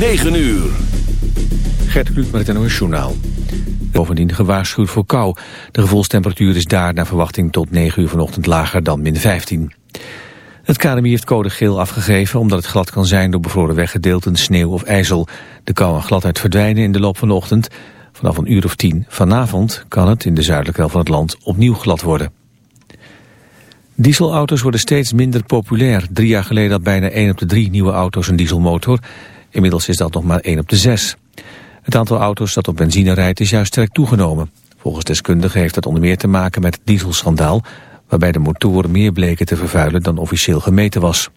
9 uur. Gert Kluk met het Journaal. Bovendien gewaarschuwd voor kou. De gevoelstemperatuur is daar naar verwachting tot 9 uur vanochtend lager dan min 15. Het KNMI heeft code geel afgegeven omdat het glad kan zijn door bevroren weggedeelten, sneeuw of ijzel. De kou en gladheid verdwijnen in de loop van de ochtend. Vanaf een uur of tien vanavond kan het in de zuidelijke helft van het land opnieuw glad worden. Dieselauto's worden steeds minder populair. Drie jaar geleden had bijna 1 op de drie nieuwe auto's een dieselmotor. Inmiddels is dat nog maar 1 op de 6. Het aantal auto's dat op benzine rijdt is juist sterk toegenomen. Volgens deskundigen heeft dat onder meer te maken met het dieselschandaal... waarbij de motoren meer bleken te vervuilen dan officieel gemeten was.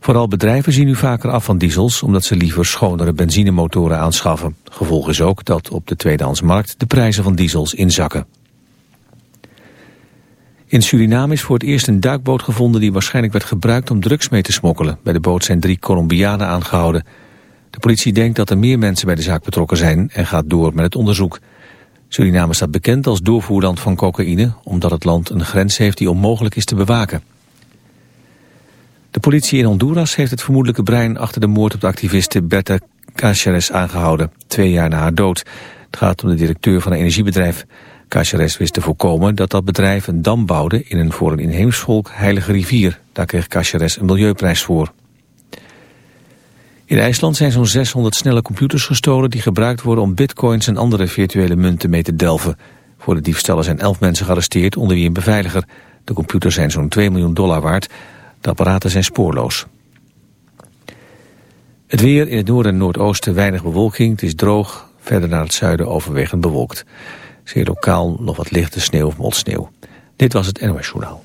Vooral bedrijven zien nu vaker af van diesels... omdat ze liever schonere benzinemotoren aanschaffen. Gevolg is ook dat op de tweedehandsmarkt de prijzen van diesels inzakken. In Suriname is voor het eerst een duikboot gevonden die waarschijnlijk werd gebruikt om drugs mee te smokkelen. Bij de boot zijn drie Colombianen aangehouden. De politie denkt dat er meer mensen bij de zaak betrokken zijn en gaat door met het onderzoek. Suriname staat bekend als doorvoerland van cocaïne, omdat het land een grens heeft die onmogelijk is te bewaken. De politie in Honduras heeft het vermoedelijke brein achter de moord op de activiste Berta Cáceres aangehouden, twee jaar na haar dood. Het gaat om de directeur van een energiebedrijf. Cáceres wist te voorkomen dat dat bedrijf een dam bouwde in een voor een inheems volk heilige rivier. Daar kreeg Cáceres een milieuprijs voor. In IJsland zijn zo'n 600 snelle computers gestolen die gebruikt worden om bitcoins en andere virtuele munten mee te delven. Voor de diefstallen zijn 11 mensen gearresteerd, onder wie een beveiliger. De computers zijn zo'n 2 miljoen dollar waard. De apparaten zijn spoorloos. Het weer in het noorden en noordoosten weinig bewolking. Het is droog, verder naar het zuiden overwegend bewolkt. Zeer lokaal nog wat lichte sneeuw of motsneeuw. Dit was het NOS Journaal.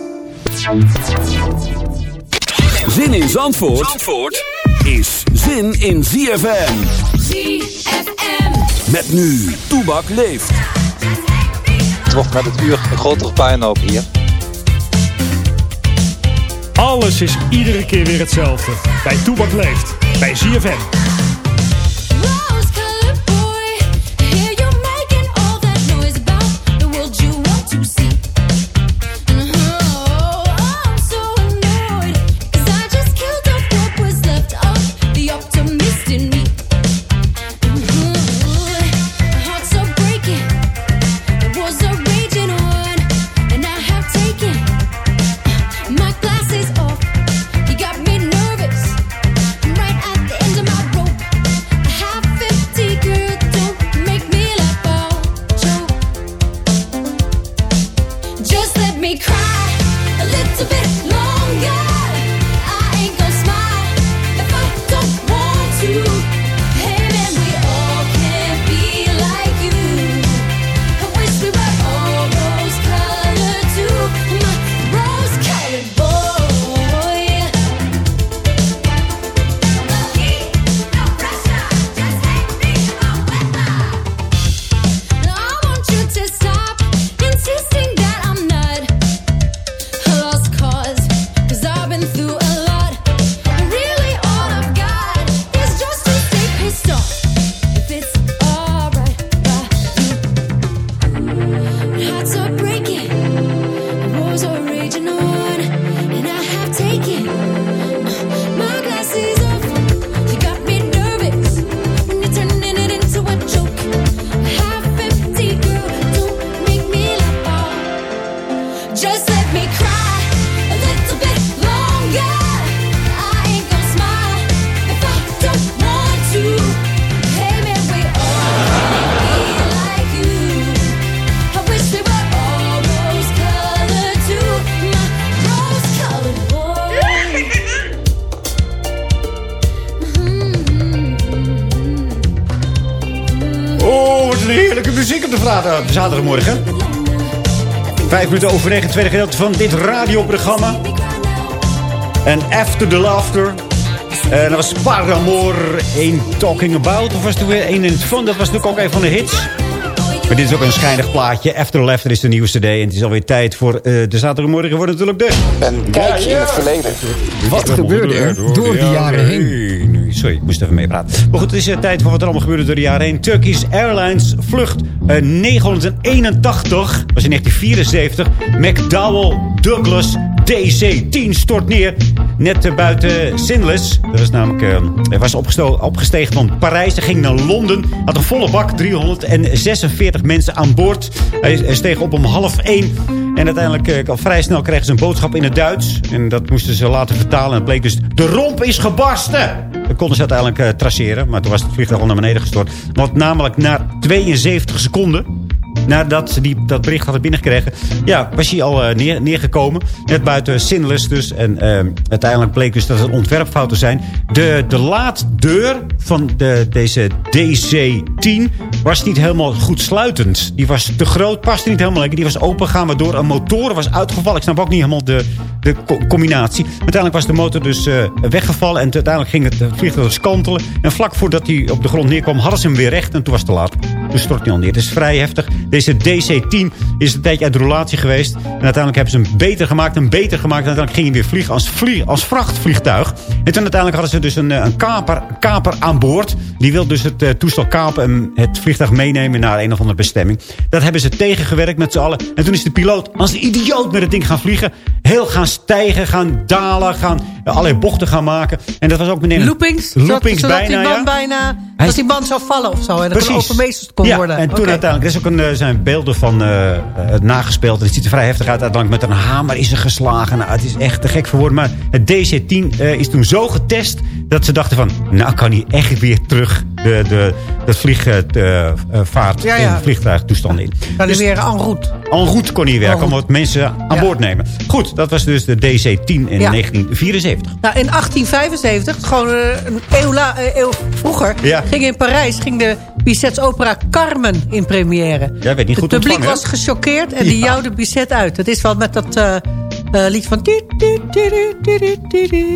Zin in Zandvoort, Zandvoort is zin in ZFM. ZFM. Met nu, Toebak leeft. Het wordt met het uur een grotere puinhoop hier. Alles is iedere keer weer hetzelfde. Bij Toebak leeft. Bij ZFM. Minuten over negen, tweede gedeelte van dit radioprogramma. En After the Laughter. En dat was Paramore, Ain't Talking About. Of was het weer een in het van? Dat was natuurlijk ook een van de hits. Maar dit is ook een schijnig plaatje. After the Laughter is de nieuwe cd. En het is alweer tijd voor eh, de zaterdagmorgen. Wordt natuurlijk de... Een kijkje in het verleden. Wat gebeurde er door de jaren heen? Sorry, ik moest even meepraten. Maar goed, het is eh, tijd voor wat er allemaal gebeurde door de jaren heen. Turkish Airlines vlucht eh, 981 was in 1974. McDowell Douglas DC-10 stort neer. Net eh, buiten Sinless. Dat was namelijk, eh, hij was opgestegen van Parijs. Hij ging naar Londen. Had een volle bak, 346 mensen aan boord. Hij, steeg op om half één. En uiteindelijk, eh, al vrij snel, kregen ze een boodschap in het Duits. En dat moesten ze laten vertalen. En het bleek dus, de romp is gebarsten. Dat konden ze uiteindelijk eh, traceren. Maar toen was het vliegtuig al naar beneden gestort. Want namelijk na 72 seconden nadat ze die, dat bericht hadden binnengekregen... ja, was hij al eh, neer, neergekomen. Net buiten Sinless dus. En eh, uiteindelijk bleek dus dat het ontwerpfouten zijn. De, de laaddeur van de, deze DC-10 was niet helemaal goed sluitend. Die was te groot, paste niet helemaal lekker. Die was opengegaan, waardoor een motor was uitgevallen. Ik snap ook niet helemaal de, de co- combinatie. Uiteindelijk was de motor dus eh, weggevallen. En uiteindelijk ging het, vliegtuig dus kantelen. En vlak voordat hij op de grond neerkwam, hadden ze hem weer recht. En toen was het te laat. Toen stort hij al neer. Het is vrij heftig. Deze DC-10 is een tijdje uit de roulatie geweest. En uiteindelijk hebben ze hem beter gemaakt en beter gemaakt. En uiteindelijk ging hij weer vliegen als, vlieg, als vrachtvliegtuig. En toen uiteindelijk hadden ze dus een, eh, een kaper, kaper aan boord. Die wil dus het eh, toestel kapen en het vliegtuig meenemen naar een of andere bestemming. Dat hebben ze tegengewerkt met z'n allen. En toen is de piloot als een idioot met het ding gaan vliegen. Heel gaan stijgen, gaan dalen, gaan eh, allerlei bochten gaan maken. En dat was ook meneer... Loopings? Loopings zodat bijna, die ja. bijna... Dat die man zou vallen of zo. En dat Precies. er overmeesterd kon ja, worden. en toen uiteindelijk, er is ook een, zijn beelden van eh, het nagespeeld. En het ziet er vrij heftig uit. Uiteindelijk met een hamer is er geslagen. Nou, het is echt te gek voor woorden. Maar het DC-10 eh, is toen zo getest dat ze dachten van... Nou kan hij echt weer terug de, de, dat vliegvaart Ja, ja. in vliegtuigtoestand in. Kan Dus hij weer en route. en route kon hij werken En om route. wat mensen aan Ja. boord nemen. Goed, dat was dus de DC-10 in Ja. 1974. Nou, in 1875, gewoon eh, een eeuw, la- eh, eeuw vroeger... Ja. ging in Parijs ging de Bizets opera Carmen in première. Jij werd niet goed Het publiek ontvangen, was gechoqueerd en die Ja. jouwde Bizet uit. Dat is wel met dat eh, eh, lied van...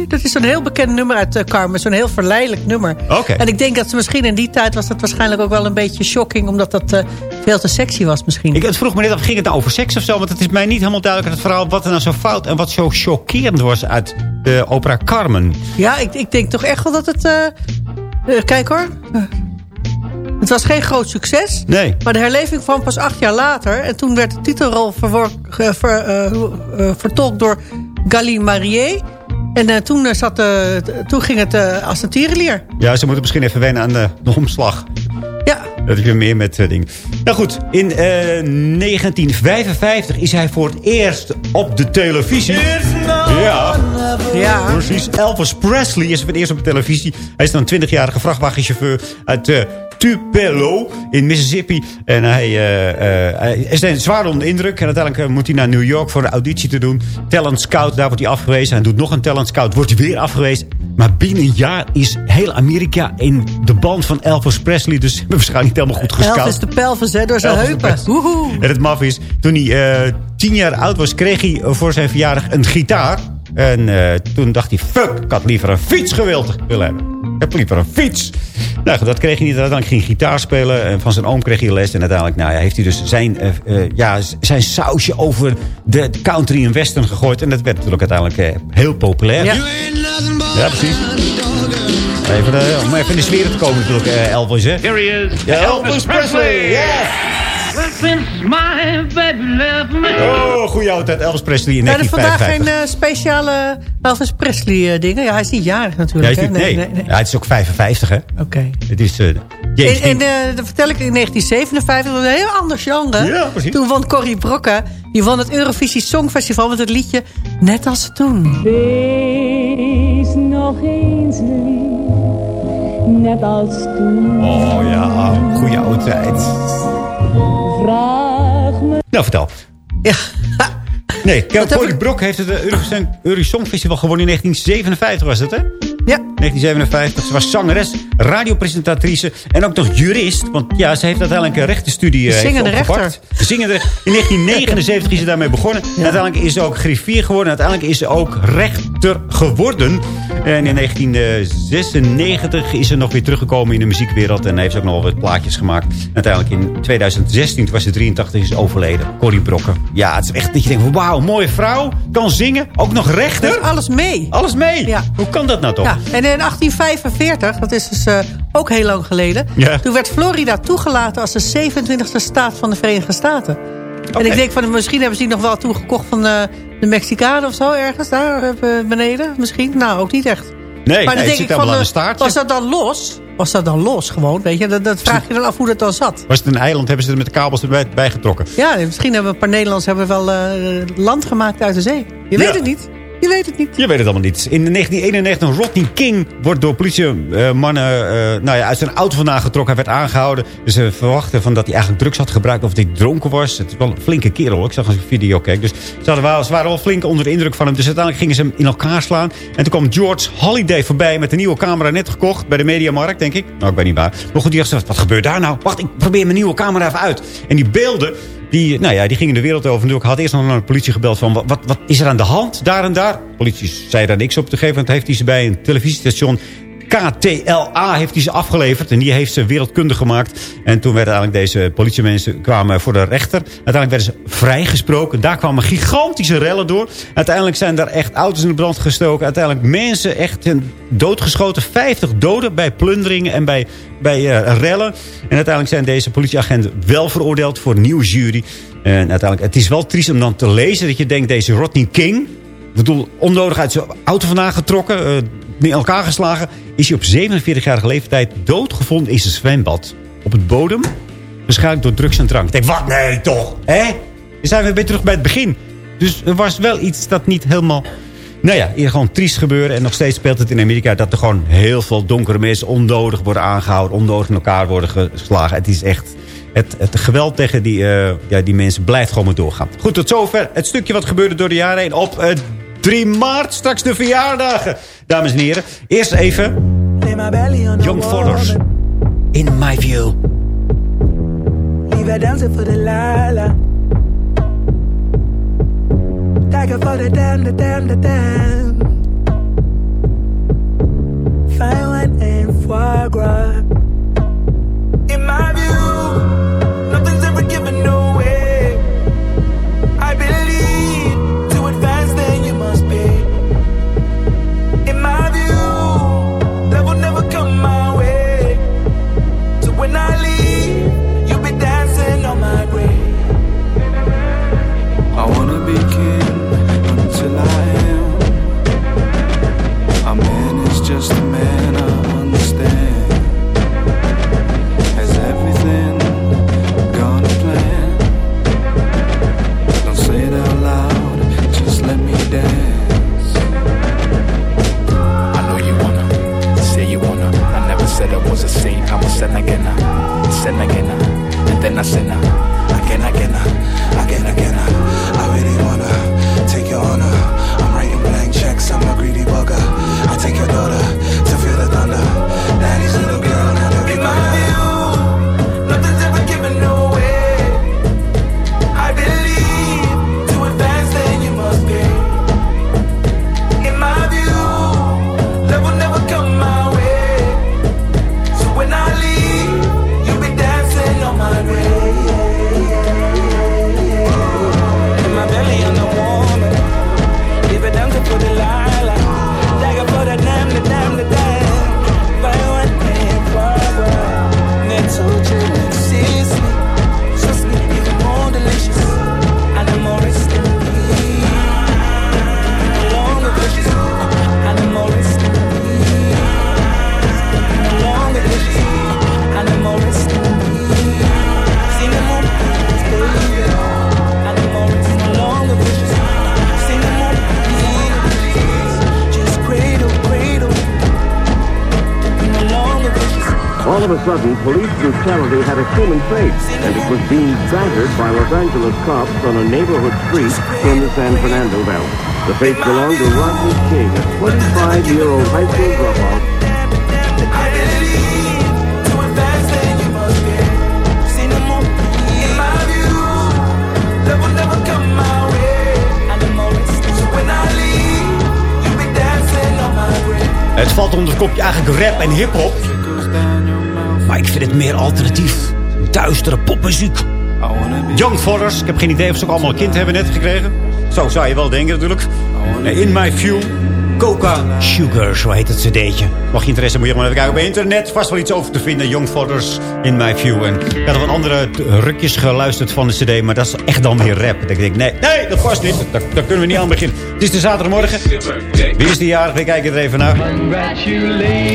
Dat is zo'n heel bekend nummer uit eh, Carmen. Zo'n heel verleidelijk nummer. En ik denk dat ze misschien in die tijd was dat waarschijnlijk ook wel een beetje shocking... omdat dat eh, veel te sexy was misschien. Ik het vroeg me net af, ging het nou over seks of zo? Want het is mij niet helemaal duidelijk het verhaal wat er nou zo fout en wat zo chockerend was uit de opera Carmen. Ja, ik, ik denk toch echt wel dat het... kijk hoor. Het was geen groot succes. Nee. Maar de herleving kwam pas acht jaar later. En toen werd de titelrol ver- eh, eh, vertolkt door Gali Marié. En eh, toen, zat, toen ging het als een tierenlier. Ja, ze moeten misschien even wennen aan de, de omslag. Ja, Dat heb je meer met dingen. Nou goed, in eh, 1955 is hij voor het eerst op de televisie. Ja, ja. precies. Elvis Presley is voor het eerst op de televisie. Hij is dan een 20-jarige vrachtwagenchauffeur uit Tupelo in Mississippi. En hij, eh, eh, hij is zwaar onder de indruk. En uiteindelijk eh, moet hij naar New York voor een auditie te doen. Talent Scout, daar wordt hij afgewezen. Hij doet nog een Talent Scout, wordt hij weer afgewezen. Maar binnen een jaar is heel Amerika in de band van Elvis Presley. Dus hebben waarschijnlijk niet helemaal goed gescout. Elvis de pelvis hè, door zijn heupen. Woehoe. En het maf is, toen hij eh, tien jaar oud was, kreeg hij voor zijn verjaardag een gitaar. En eh, toen dacht hij, fuck, ik had liever een fiets gewild willen hebben. Ik heb liever een fiets. Nou, dat kreeg hij niet. Uiteindelijk ging hij gitaar spelen. En van zijn oom kreeg hij les. En uiteindelijk nou, ja, heeft hij dus zijn, eh, eh, ja, zijn sausje over de country en western gegooid. En dat werd natuurlijk uiteindelijk eh, heel populair. Ja. Ja, precies. Even, om even in de sfeer te komen natuurlijk, eh, Elvis, hè? Here he is, Ja, Elvis Presley, yes! Oh, goeie oude tijd. Elvis Presley in Ja, er is vandaag 1955. geen eh, speciale Elvis Presley eh, dingen. Ja, hij is niet jarig Ja, natuurlijk. is hè? niet- nee, Ja, het is ook 55, hè? Oké. Het is... eh James En, en eh, dat vertel ik in 1957, dat was een heel ander genre. Ja, precies. Toen won Corrie Brokke, die won het Eurovisie Songfestival met het liedje Net als toen. Wees nog eens lief, net als toen. Oh ja, goeie oude tijd. Vraag me. Nou, vertel. Ja. Nee, Corrie Brok heeft het eh, Eurovisie Songfestival gewonnen in 1957, was het, hè? Ja. 1957. Ze was zangeres, radiopresentatrice en ook nog jurist. Want ja, ze heeft uiteindelijk een rechtenstudie eh, Zingende rechter. De Zingende. In 1979 is ze daarmee begonnen. En uiteindelijk is ze ook griffier geworden. En uiteindelijk is ze ook rechter geworden. En in 1996 is ze nog weer teruggekomen in de muziekwereld. En heeft ze ook nog wel wat plaatjes gemaakt. Uiteindelijk in 2016, toen was ze 83, is ze overleden. Corrie Brokken. Ja, het is echt dat je denkt, wauw, mooie vrouw. Kan zingen. Ook nog rechter. Dus alles mee. Alles mee. Ja. Hoe kan dat nou toch? Ja, en in 1845, dat is dus eh, ook heel lang geleden... Toen werd Florida toegelaten als de 27e staat van de Verenigde Staten. En ik denk, van, misschien hebben ze die nog wel toegekocht van de, de Mexicanen of zo, ergens daar eh, beneden. Misschien, nou, ook niet echt. Nee, dan nee, denk ik van, aan de eh, staartje. Was dat dan los? Was dat dan los gewoon, weet je? Dat, dat vraag je dan af hoe dat dan zat. Was het een eiland, hebben ze er met de kabels erbij bij getrokken. Ja, misschien hebben een paar Nederlanders hebben wel eh, land gemaakt uit de zee. Je weet het niet. Je weet het niet. Je weet het allemaal niet. In 1991, Rodney King wordt door politiemannen eh, nou ja, uit zijn auto vandaan getrokken. Hij werd aangehouden. Ze verwachten van dat hij eigenlijk drugs had gebruikt of dat hij dronken was. Het is wel een flinke kerel. Ik zag als een video keek. Dus ze, waren wel flink onder de indruk van hem. Dus uiteindelijk gingen ze hem in elkaar slaan. En toen kwam George Holiday voorbij met een nieuwe camera net gekocht. Bij de Mediamarkt, denk ik. Nou, ik weet niet waar. Maar goed, die dacht, wat gebeurt daar nou? Wacht, ik probeer mijn nieuwe camera even uit. En die beelden... Die, nou ja, die gingen de wereld over. En ik had eerst nog naar de politie gebeld van... Wat, wat, wat is er aan de hand daar en daar? De politie zei daar niks op te geven. Want heeft hij ze bij een televisiestation... KTLA heeft hij ze afgeleverd. En die heeft ze wereldkundig gemaakt. En toen werden eigenlijk deze politiemensen kwamen voor de rechter. Uiteindelijk werden ze vrijgesproken. Daar kwamen gigantische rellen door. Uiteindelijk zijn daar echt auto's in de brand gestoken. Uiteindelijk mensen echt doodgeschoten. 50 doden bij plunderingen en bij, bij eh, rellen. En uiteindelijk zijn deze politieagenten wel veroordeeld voor een nieuwe jury. En uiteindelijk, het is wel triest om dan te lezen dat je denkt... deze Rodney King, ik bedoel, onnodig uit zijn auto vandaan getrokken... in elkaar geslagen... is hij op 47-jarige leeftijd doodgevonden in zijn zwembad. Op het bodem. Waarschijnlijk door drugs en drank. Ik denk, wat? Nee, toch? Hè? Dan zijn we weer terug bij het begin. Dus er was wel iets dat niet helemaal... Nou ja, hier gewoon triest gebeuren. En nog steeds speelt het in Amerika dat er gewoon heel veel donkere mensen onnodig worden aangehouden. Onnodig in elkaar worden geslagen. Het is echt... Het, het geweld tegen die, eh, ja, die mensen blijft gewoon maar doorgaan. Goed, tot zover het stukje wat gebeurde door de jaren heen. Op eh, 3 maart, straks de verjaardagen. Dames en heren, eerst even... Young Fathers. In my view. Leave her dancing for the lala. Tiger for the damn, the damn, the damn. Fine wine and foie gras. All of a sudden, police brutality had a human face, and it was being battered by Los Angeles cops on a neighborhood street in the San Fernando Valley. The face belonged to Rodney King, a 25-year-old high school dropout Het valt onder het kopje eigenlijk rap en hip-hop. Maar ik vind het meer alternatief. Duistere popmuziek. Young Fathers. Ik heb geen idee of ze ook allemaal een kind hebben net gekregen. Zo zou je wel denken natuurlijk. In My View. Coca Sugar, zo heet het cd'tje. Mag je interesse, moet je maar even kijken op internet. Vast wel iets over te vinden. Young Fathers, In My View. En ik had nog wat andere rukjes geluisterd van de cd. Maar dat is echt dan weer rap. Denk ik, nee, nee, dat past niet. Daar, daar kunnen we niet aan beginnen. Het is de zaterdagmorgen. Wie is die jarig? We kijken er even naar.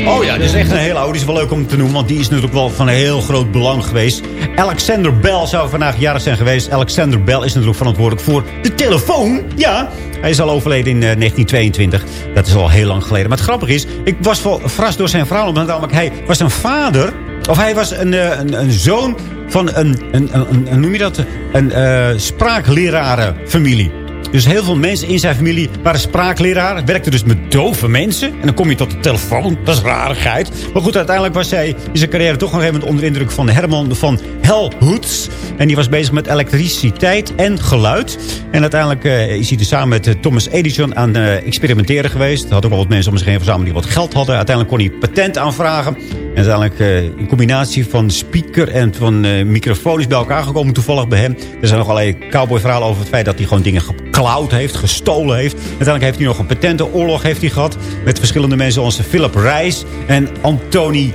Oh ja, dat is echt een hele oude. Die is wel leuk om te noemen, want die is natuurlijk wel van heel groot belang geweest. Alexander Bell zou vandaag jarig zijn geweest. Alexander Bell is natuurlijk verantwoordelijk voor de telefoon. Ja, hij is al overleden in eh, 1922. Dat is al heel lang geleden. Maar het grappige is, ik was wel verrast door zijn verhaal. Omdat namelijk hij was een vader, of hij was een, eh, een, een zoon van een, een, een, noem je dat? Een eh spraaklerarenfamilie. Dus heel veel mensen in zijn familie waren spraakleraren. Werkten dus met dove mensen. En dan kom je tot de telefoon. Dat is rarigheid. Maar goed, uiteindelijk was hij in zijn carrière toch nog even onder indruk van Herman van Helmholtz. En die was bezig met elektriciteit en geluid. En uiteindelijk eh, is hij er samen met eh, Thomas Edison aan eh, experimenteren geweest. Had ook wel wat mensen om zich heen verzameld die wat geld hadden. Uiteindelijk kon hij patent aanvragen. En uiteindelijk een combinatie van speaker en van microfoon is bij elkaar gekomen toevallig bij hem. Er zijn nog allerlei cowboy-verhalen over het feit dat hij gewoon dingen geklauwd heeft, gestolen heeft. Uiteindelijk heeft hij nog een patentenoorlog heeft hij gehad. Met verschillende mensen zoals Philip Reis en Anthony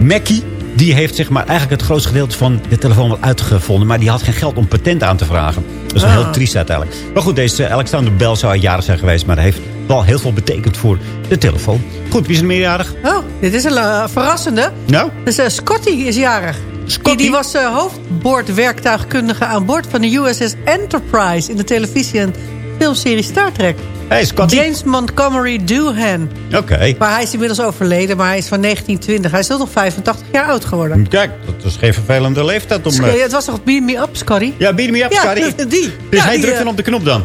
Mackie. Die heeft zeg maar eigenlijk het grootste gedeelte van de telefoon wel uitgevonden. Maar die had geen geld om patent aan te vragen. Dat is wel Ah. heel triest uiteindelijk. Maar goed, deze Alexander Bell zou jaren zijn geweest. Maar hij heeft wel heel veel betekend voor de telefoon. Goed, wie is er meerjarig? Oh, dit is een eh, verrassende. Nou? Dus eh, Scotty is jarig. Die, die was uh, hoofdboordwerktuigkundige aan boord van de USS Enterprise... in de televisie- en filmserie Star Trek. Hey, Scotty. James Montgomery Doohan. Oké. Maar hij is inmiddels overleden, maar hij is van 1920. Hij is toch nog 85 jaar oud geworden. Kijk, dat is geen vervelende leeftijd om... Sc- eh, Het was toch Beam Me Up, Scotty? Ja, beat me up, Ja, Scotty. die. Dus Ja, hij die, drukt eh, dan op de knop dan?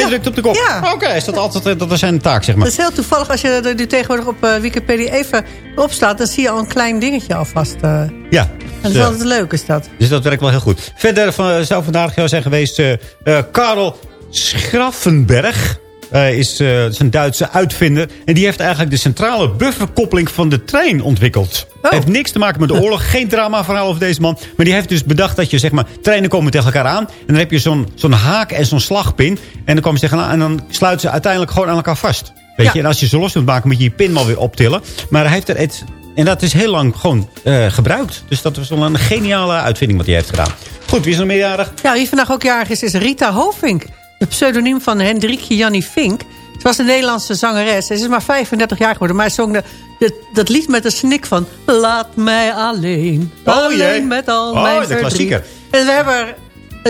Hij drukt op de kop? Ja. Oké, is dat altijd eh, dat is zijn taak, zeg maar. Dat is heel toevallig. Als je er nu tegenwoordig op eh, Wikipedia even opslaat... dan zie je al een klein dingetje alvast. eh. en Ja. dat is Dus, altijd leuk, is dat. dus dat werkt wel heel goed. Verder van, zou vandaag jou zijn geweest... eh, Karel Schraffenberg. Eh, is, is een Duitse uitvinder. En die heeft eigenlijk de centrale bufferkoppeling van de trein ontwikkeld. Heeft niks te maken met de oorlog. Geen drama verhaal over deze man. Maar die heeft dus bedacht dat je, zeg maar, treinen komen tegen elkaar aan. En dan heb je zo'n zo'n haak en zo'n slagpin. En dan komen ze tegenaan en dan sluiten ze uiteindelijk gewoon aan elkaar vast. Weet Ja. je? En als je ze los wilt maken, moet je je pin maar weer optillen. Maar hij heeft er. En dat is heel lang gewoon eh, gebruikt. Dus dat was wel een geniale uitvinding wat hij heeft gedaan. Goed, wie is er nog meerjarig? Ja, wie vandaag ook jarig is, is Rita Hovink. De pseudoniem van Hendrikje Jannie Vink. Ze was een Nederlandse zangeres. Ze is maar 35 jaar geworden. Maar hij zong de, de- dat lied met een snik van... Laat mij alleen. Oh, alleen jee. met al Oh, mijn de verdriet. klassieker. En we hebben...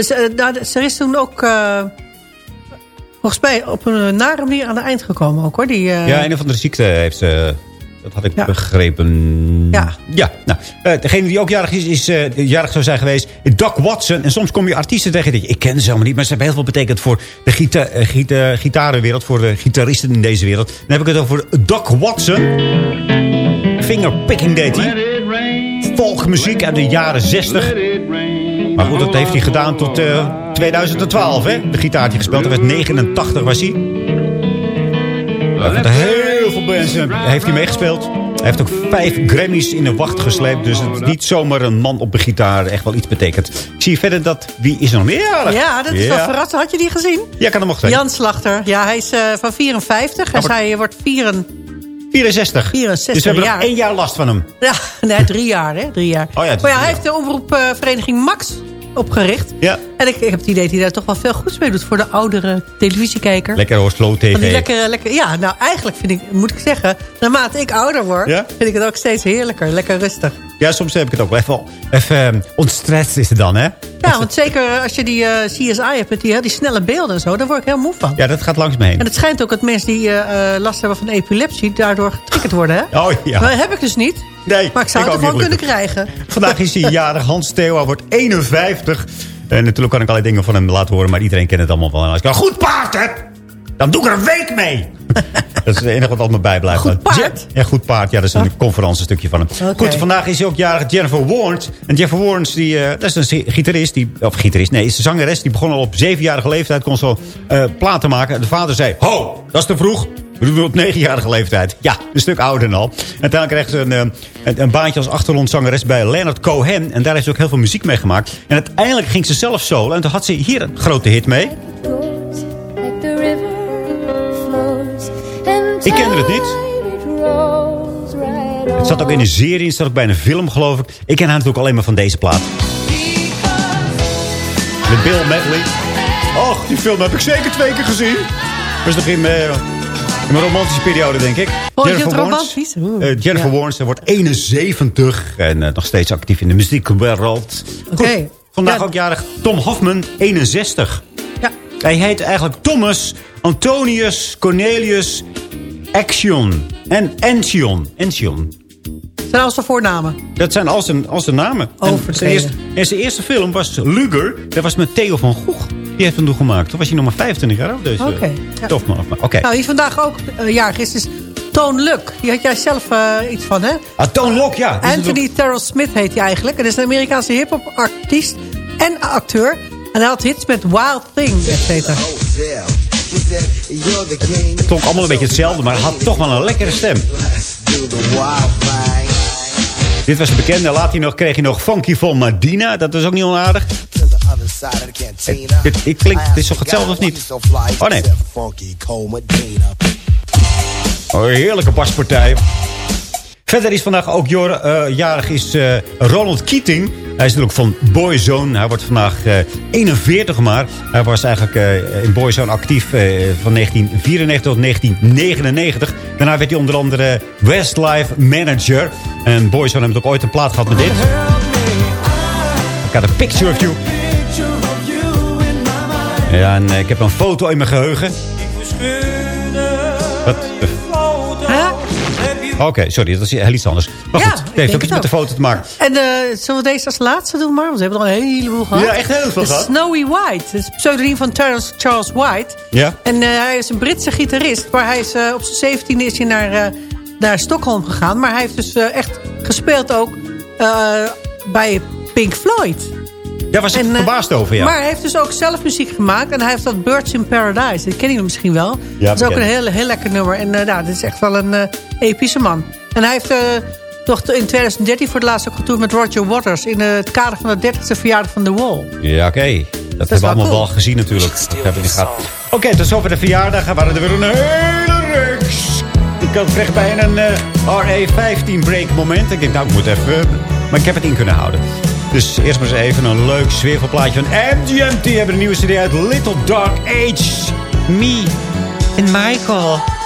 Ze, eh, nou, ze is toen ook... eh, volgens mij op een nare manier aan het eind gekomen ook, hoor. Die, eh, Ja, een of andere ziekte heeft ze... Dat had ik begrepen. Ja. Ja, nou, eh, degene die ook jarig is, is eh, jarig zou zijn geweest, Doc Watson. En soms kom je artiesten tegen die ik ken ze helemaal niet, maar ze hebben heel veel betekend voor de gita eh, gita gitarenwereld, voor de gitaristen in deze wereld. Dan heb ik het over Doc Watson. Fingerpicking deed hij. Volkmuziek uit de jaren 60. Maar goed, dat heeft hij gedaan tot eh, 2012, hè? De gitaar die gespeeld. Hij was 89, was hij. Hij heeft heel heeft hij meegespeeld. Hij heeft ook vijf Grammys in de wacht gesleept. Dus het is niet zomaar een man op een gitaar echt wel iets betekent. Ik zie verder dat... Wie is er nog meerjarig? Ja, dat is wel verrassend. Had je die gezien? Ja, kan hem nog zijn. Jan Slachter. Ja, hij is eh, van 54. En hij wordt 4, 64. 64 Dus we hebben nog één jaar last van hem. Ja, nee, drie jaar, hè? Drie jaar. Oh ja, maar ja, hij heeft de omroepvereniging Max opgericht. Ja. En ik, ik heb het idee dat hij daar toch wel veel goeds mee doet voor de oudere televisiekijker. Lekker hoor, slow tv. lekkere, lekker, ja, nou eigenlijk vind ik, moet ik zeggen, naarmate ik ouder word, Ja? vind ik het ook steeds heerlijker. Lekker rustig. Ja, soms heb ik het ook wel even, even eh, ontstrest is het dan, hè? Ja, want zeker als je die eh, CSI hebt met die, die snelle beelden en zo, daar word ik heel moe van. Ja, dat gaat langs me heen. En het schijnt ook dat mensen die eh, eh, last hebben van epilepsie daardoor getriggerd worden. Hè? Oh ja. Maar dat heb ik dus niet. Nee, Maar ik zou ik het niet kunnen krijgen. Vandaag is hij jarig. Hans Theo, hij wordt 51. En natuurlijk kan ik allerlei dingen van hem laten horen. Maar iedereen kent het allemaal wel. En Als ik een goed paard heb, dan doe ik er een week mee. dat is het enige wat altijd bij blijft. Goed paard? Ja, goed paard. Ja, dat is een conferentiestukje van hem. Goed, vandaag is hij ook jarig Jennifer Warnes. En Jennifer Warnes, die, eh, dat is een gitarist. Die, of gitarist, nee, is een zangeres. Die begon al op zevenjarige leeftijd. Kon zo eh, platen maken. En de vader zei, ho, dat is te vroeg. Op negenjarige leeftijd. Ja, een stuk ouder dan al. En uiteindelijk kreeg ze een, eh, een, een baantje als achtergrondzangeres bij Leonard Cohen. En daar heeft ze ook heel veel muziek mee gemaakt. En uiteindelijk ging ze zelf solo. En toen had ze hier een grote hit mee. Ik kende het niet. Het zat ook in een serie, het zat ook bij een film, geloof ik. Ik ken haar natuurlijk alleen maar van deze plaat. Met Bill Medley. Och, die film heb ik zeker twee keer gezien. Is nog in, eh, mijn romantische periode, denk ik. Vond je het Warnes. Eh, Jennifer ja. Warnes, wordt 71. En eh, nog steeds actief in de muziekwereld. Oké. Vandaag Ja. ook jarig Tom Hofman, 61. Ja. Hij heet eigenlijk Thomas Antonius Cornelius Action. En Encion. Encion. Zijn al zijn voornamen. Dat zijn al zijn, al zijn namen. En Overtreden. zijn, eerste, en zijn eerste film was Luger. Dat was met Theo van Gogh. Die heeft hem toen gemaakt. Toen was hij nog maar 25 jaar oud. Dus, Oké, eh, ja. Tof man. Oké. Nou, wie vandaag ook uh, jarig is, is Toon Luk. Die had jij zelf eh, iets van, hè? Ah, Toon Lok, ja. Anthony Terrell Smith heet hij eigenlijk. En dat is een Amerikaanse hip-hop artiest en acteur. En hij had hits met Wild Thing, et cetera. Het klonk allemaal een beetje hetzelfde, maar hij had toch wel een lekkere stem. Dit was bekend. En later nog, kreeg hij nog Funky van Madina. Dat was ook niet onaardig. Dit, dit klinkt, dit is toch hetzelfde of niet? Oh nee. Oh, heerlijke baspartij. Verder is vandaag ook jor, eh, jarig is eh, Ronald Keating. Hij is natuurlijk van Boyzone. Hij wordt vandaag eh, 41 maar. Hij was eigenlijk eh, in Boyzone actief eh, van 1994 tot 1999. Daarna werd hij onder andere Westlife Manager. En Boyzone heeft ook ooit een plaat gehad met dit. Ik had een picture of you. Ja, en eh, ik heb een foto in mijn geheugen. Wat? Oké, sorry, dat is heel iets anders. Maar Ja, goed, het heeft ook iets het met de foto te maken. En eh, zullen we deze als laatste doen, maar? Want we hebben er al een heleboel gehad. Ja, echt heel veel gehad. Snowy White. Dat is het pseudoniem van Charles, Charles White. Ja. En eh, hij is een Britse gitarist. Maar hij is, op zijn zeventiende is hij naar, naar Stockholm gegaan. Maar hij heeft dus echt gespeeld ook bij Pink Floyd. Daar was ik En, eh, verbaasd over, ja. Maar hij heeft dus ook zelf muziek gemaakt. En hij heeft dat Birds in Paradise. Dat ken je misschien wel. Ja, dat is ook een heel, heel lekker nummer. En eh nou, dit is echt wel een eh, epische man. En hij heeft eh, toch in 2013 voor het laatst ook getoerd met Roger Waters... in het kader van de 30e verjaardag van The Wall. Ja, oké. Dat, hebben we allemaal cool. wel gezien natuurlijk. Oké, tot zover de verjaardag. We hadden er weer een hele reeks. Ik had kreeg bijna een eh, RA15 break moment. Ik denk, nou, ik moet even... Maar ik heb het in kunnen houden. Dus eerst maar eens even een leuk sfeerverplaatje van MGMT. Hebben een nieuwe CD uit Little Dark Age. Me en Michael.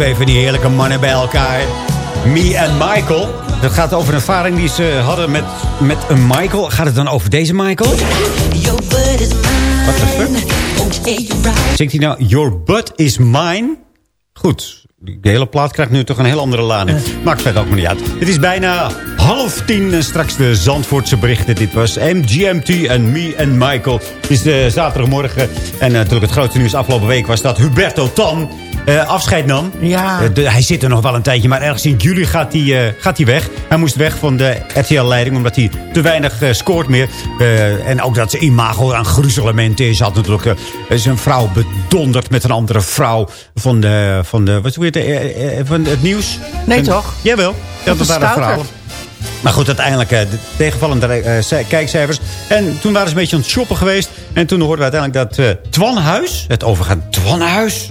Twee van die heerlijke mannen bij elkaar. Me en Michael. Dat gaat over een ervaring die ze hadden met, met een Michael. Gaat het dan over deze Michael? Wat de fuck? Zingt hij nou Your butt is mine? Goed. De hele plaat krijgt nu toch een heel andere lading. Maakt verder ook maar niet uit. Het is bijna half tien en straks de Zandvoortse berichten. Dit was MGMT en Me en Michael. Het is de zaterdagmorgen. En eh, natuurlijk het grootste nieuws afgelopen week was dat Huberto Tan eh, afscheid nam. Ja. Eh, de- hij zit er nog wel een tijdje, maar ergens in juli gaat hij, eh, gaat hij weg. Hij moest weg van de RTL-leiding, omdat hij te weinig scoort meer. En ook dat zijn imago aan gruzelementen is. Had natuurlijk zijn vrouw bedonderd met een andere vrouw van, de, van, de, wat eh, van het nieuws. Nee, En- toch? Jawel. Dat was daar een verhaal. Maar goed, uiteindelijk de tegenvallende ci- kijkcijfers. En toen waren ze een beetje aan het shoppen geweest. En toen hoorden we uiteindelijk dat eh Twan Huis, het overgaand Twan Huis...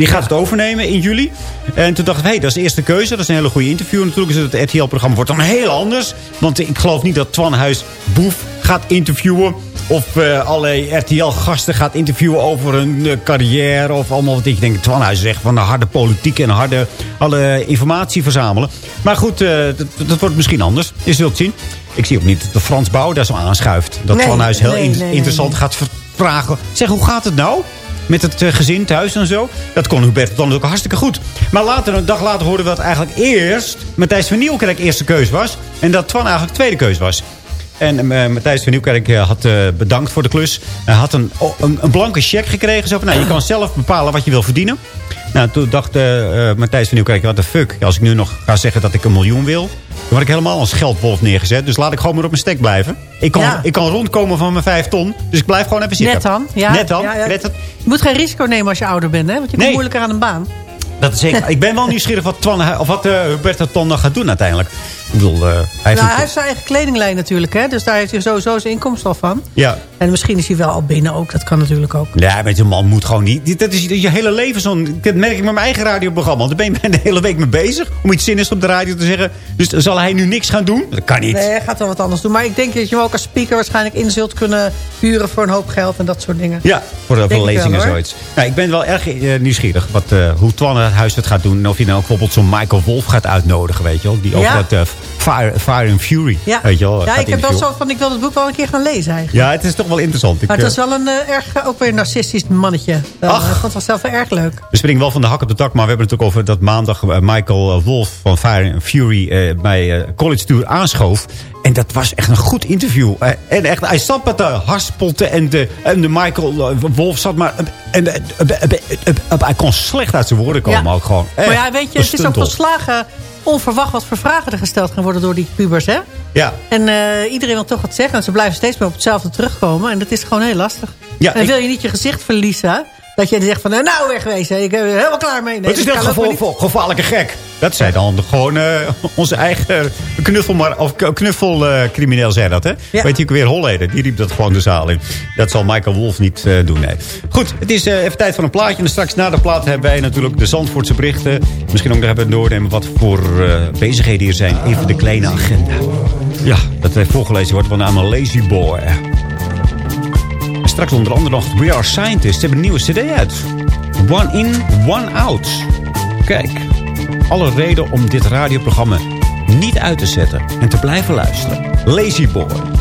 Die gaat het overnemen in juli. En toen dachten we, hé, dat is de eerste keuze. Dat is een hele goede interview. Natuurlijk is het RTL-programma wordt dan heel anders. Want ik geloof niet dat Twan Huis Boef gaat interviewen. Of eh allerlei RTL-gasten gaat interviewen over hun eh, carrière. Of allemaal wat ik denk. Twan Huis is echt van de harde politiek en harde alle informatie verzamelen. Maar goed, eh, dat, dat wordt misschien anders. Je zult zien. Ik zie ook niet dat de Frans Bouw daar zo aanschuift. Dat Nee, Twan Huis heel nee, in- nee, nee, interessant gaat vragen. Zeg, hoe gaat het nou? Met het eh, gezin thuis en zo. Dat kon Hubert dan ook hartstikke goed. Maar later, een dag later hoorden we dat eigenlijk eerst... Matthijs van Nieuwkerk eerste keus was. En dat Twan eigenlijk tweede keus was. En eh, Matthijs van Nieuwkerk eh, had eh, bedankt voor de klus. Hij had een, oh, een, een blanke cheque gekregen. Zo van, nou, je kan zelf bepalen wat je wil verdienen. Nou, toen dacht eh, Matthijs van Nieuwkerk, wat de fuck. Als ik nu nog ga zeggen dat ik een miljoen wil... dan word ik helemaal als geldwolf neergezet. Dus laat ik gewoon maar op mijn stek blijven. Ik kan, Ja. ik kan rondkomen van mijn vijf ton. Dus ik blijf gewoon even zitten. Net dan. Ja, Net dan. Ja, ja. Net dan. Je moet geen risico nemen als je ouder bent, hè? Want je komt Nee. moeilijker aan een baan. Dat is zeker. ik ben wel nieuwsgierig wat, Twan, of wat Huberto Ton nog gaat doen uiteindelijk. Ik bedoel, eh, hij heeft Nou, hij heeft zijn eigen kledinglijn natuurlijk, hè? Dus daar heeft hij sowieso zijn inkomsten al van. Ja. En misschien is hij wel al binnen ook. Dat kan natuurlijk ook. Ja, met een man moet gewoon niet. Dat is je hele leven zo'n. Dat merk ik met mijn eigen radioprogramma. Want daar ben ik de hele week mee bezig. Om iets zinnigs op de radio te zeggen. Dus zal hij nu niks gaan doen? Dat kan niet. Nee, hij gaat wel wat anders doen. Maar ik denk dat je hem ook als speaker waarschijnlijk in zult kunnen huren voor een hoop geld en dat soort dingen. Ja, voor de voor ik lezingen wel, en zoiets. Nou, ik ben wel erg eh, nieuwsgierig wat, eh, hoe Twan het huis het gaat doen. En of hij nou bijvoorbeeld zo'n Michael Wolf gaat uitnodigen, weet je wel. Die over Ja. dat eh, Fire, Fire and Fury, Ja, weet je wel. ja ik heb wel zo van, ik wil het boek wel een keer gaan lezen eigenlijk. Ja, het is toch wel interessant. Ik, Maar het eh, is wel een eh, erg, ook weer een narcistisch mannetje. Wel, Ach. Ik vond het wel zelf wel erg leuk. We springen wel van de hak op de tak, maar we hebben het ook over dat maandag eh, Michael eh, Wolf van Fire and Fury eh, bij eh, College Tour aanschoof. En dat was echt een goed interview. Eh, en echt, hij zat met de haspelten en de, en de Michael eh, Wolf zat maar... En, eh, eh, eh, eh, eh, hij kon slecht uit zijn woorden komen Ja. ook gewoon. maar ja, weet je, het is ook volslagen onverwacht wat voor vragen er gesteld gaan worden door die pubers, hè? Ja, En eh, iedereen wil toch wat zeggen. En ze blijven steeds meer op hetzelfde terugkomen. En dat is gewoon heel lastig. Ja, en ik- wil je niet je gezicht verliezen... dat je zegt van, eh, nou wegwezen. Ik ben er helemaal klaar mee. Nee, Wat is ook geval gevaarlijke gek? Dat zei dan gewoon eh, onze eigen knuffel, maar, of knuffelcrimineel zei dat, hè? Ja. Weet je ook weer Holleden, die riep dat gewoon de zaal in. Dat zal Michael Wolf niet eh, doen, nee. Goed, het is eh, even tijd voor een plaatje. En straks na de plaat hebben wij natuurlijk de Zandvoortse berichten. Misschien ook nog even doornemen wat voor bezigheden hier zijn. Even de kleine agenda. Ja, dat heeft voorgelezen wordt van naam Lazy Boy. En Straks onder andere nog We Are Scientists. Ze hebben een nieuwe cd uit. One in, one out. Kijk, alle reden om dit radioprogramma niet uit te zetten en te blijven luisteren. Lazy Boy.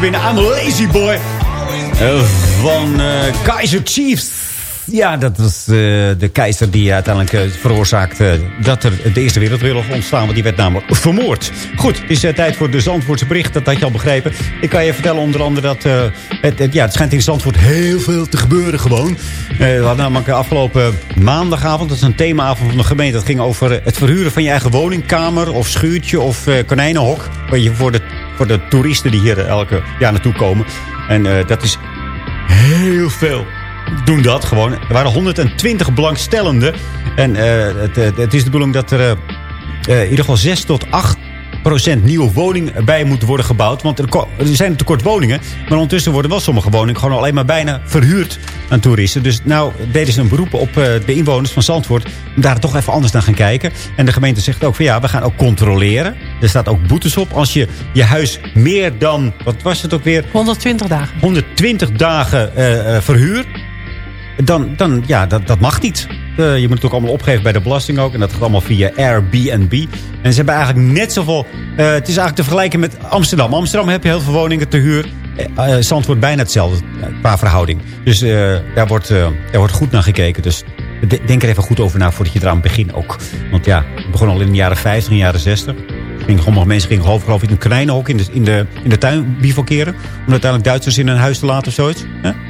Binnen. I'm lazy boy. Eh, van eh, Kaiser Chiefs. Ja, dat was eh, de keizer die uiteindelijk veroorzaakte dat er de Eerste Wereldoorlog ontstaan. Want die werd namelijk vermoord. Goed, het is tijd voor de Zandvoortse bericht. Dat had je al begrepen. Ik kan je vertellen onder andere dat... het, het- ja, het schijnt in Zandvoort heel veel te gebeuren gewoon. We hadden namelijk afgelopen maandagavond... dat is een themaavond van de gemeente. Dat ging over het verhuren van je eigen woningkamer... of schuurtje of konijnenhok. Weet je, voor de, voor de toeristen die hier eh, elke jaar naartoe komen. En eh, dat is heel veel doen dat gewoon. Er waren 120 belangstellenden. En eh, het, het is de bedoeling dat er eh, in ieder geval 6 tot 8 procent nieuwe woningen bij moeten worden gebouwd. Want er, er zijn tekort woningen. Maar ondertussen worden wel sommige woningen gewoon alleen maar bijna verhuurd aan toeristen. Dus nou deden ze een beroep op eh, de inwoners van Zandvoort... om daar toch even anders naar gaan kijken. En de gemeente zegt ook van ja, we gaan ook controleren. Er staat ook boetes op als je je huis meer dan... wat was het ook weer? 120 dagen. 120 dagen eh, eh, verhuur. Dan, dan ja, dat, dat mag niet. Eh, je moet het ook allemaal opgeven bij de belasting ook. En dat gaat allemaal via Airbnb. En ze hebben eigenlijk net zoveel... eh, het is eigenlijk te vergelijken met Amsterdam. Amsterdam heb je heel veel woningen te huur. Eh, eh, Zandvoort bijna hetzelfde qua verhouding. Dus daar, wordt, daar wordt goed naar gekeken. Dus de- denk er even goed over na voordat je eraan begint ook. Want ja, het begon al in de jaren 50 en jaren 60. Gingen sommige mensen gingen geloof, geloof ik in een konijnenhok in de, in, de, in de tuin bivakeren. Om uiteindelijk Duitsers in een huis te laten of zoiets.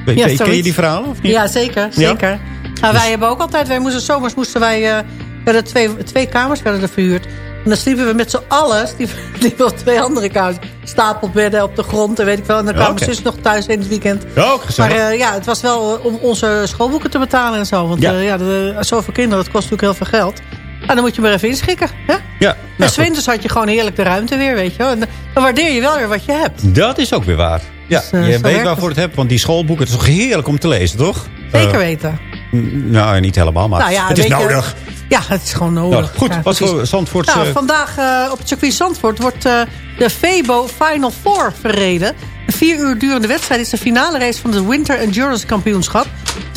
Weet- Ja, ken, ken je die verhalen? Of niet? Ja, zeker. zeker. Nou, wij hebben ook altijd, wij moesten zomers moesten wij, hadden twee, twee kamers werden er verhuurd. En dan sliepen we met z'n allen, sliepen, sliepen we op twee andere kamers. Stapelbedden op de grond en weet ik wel. En dan Ja, kwamen oké. zus nog thuis in het weekend. Ja, ook gezellig. Maar eh, ja, het was wel eh, om onze schoolboeken te betalen en zo. Want Ja. ja. ja, de, zoveel kinderen, dat kost natuurlijk heel veel geld. En dan moet je maar even inschikken. Hè? Ja, en nou, s winters had je gewoon heerlijk de ruimte weer, weet je wel. En dan waardeer je wel weer wat je hebt. dat is ook weer waar. Ja, Dus, je weet waarvoor het hebt. Want die schoolboeken, het is toch heerlijk om te lezen, toch? Zeker weten. Nou, niet helemaal, maar Nou ja, het is je- nodig. Ja, het is gewoon nodig. Nou, goed, Ja, wat voor Zandvoortse... Nou, vandaag eh, op het circuit Zandvoort wordt eh, de Febo Final Four verreden. Een vier uur durende wedstrijd is de finale race van het Winter Endurance Kampioenschap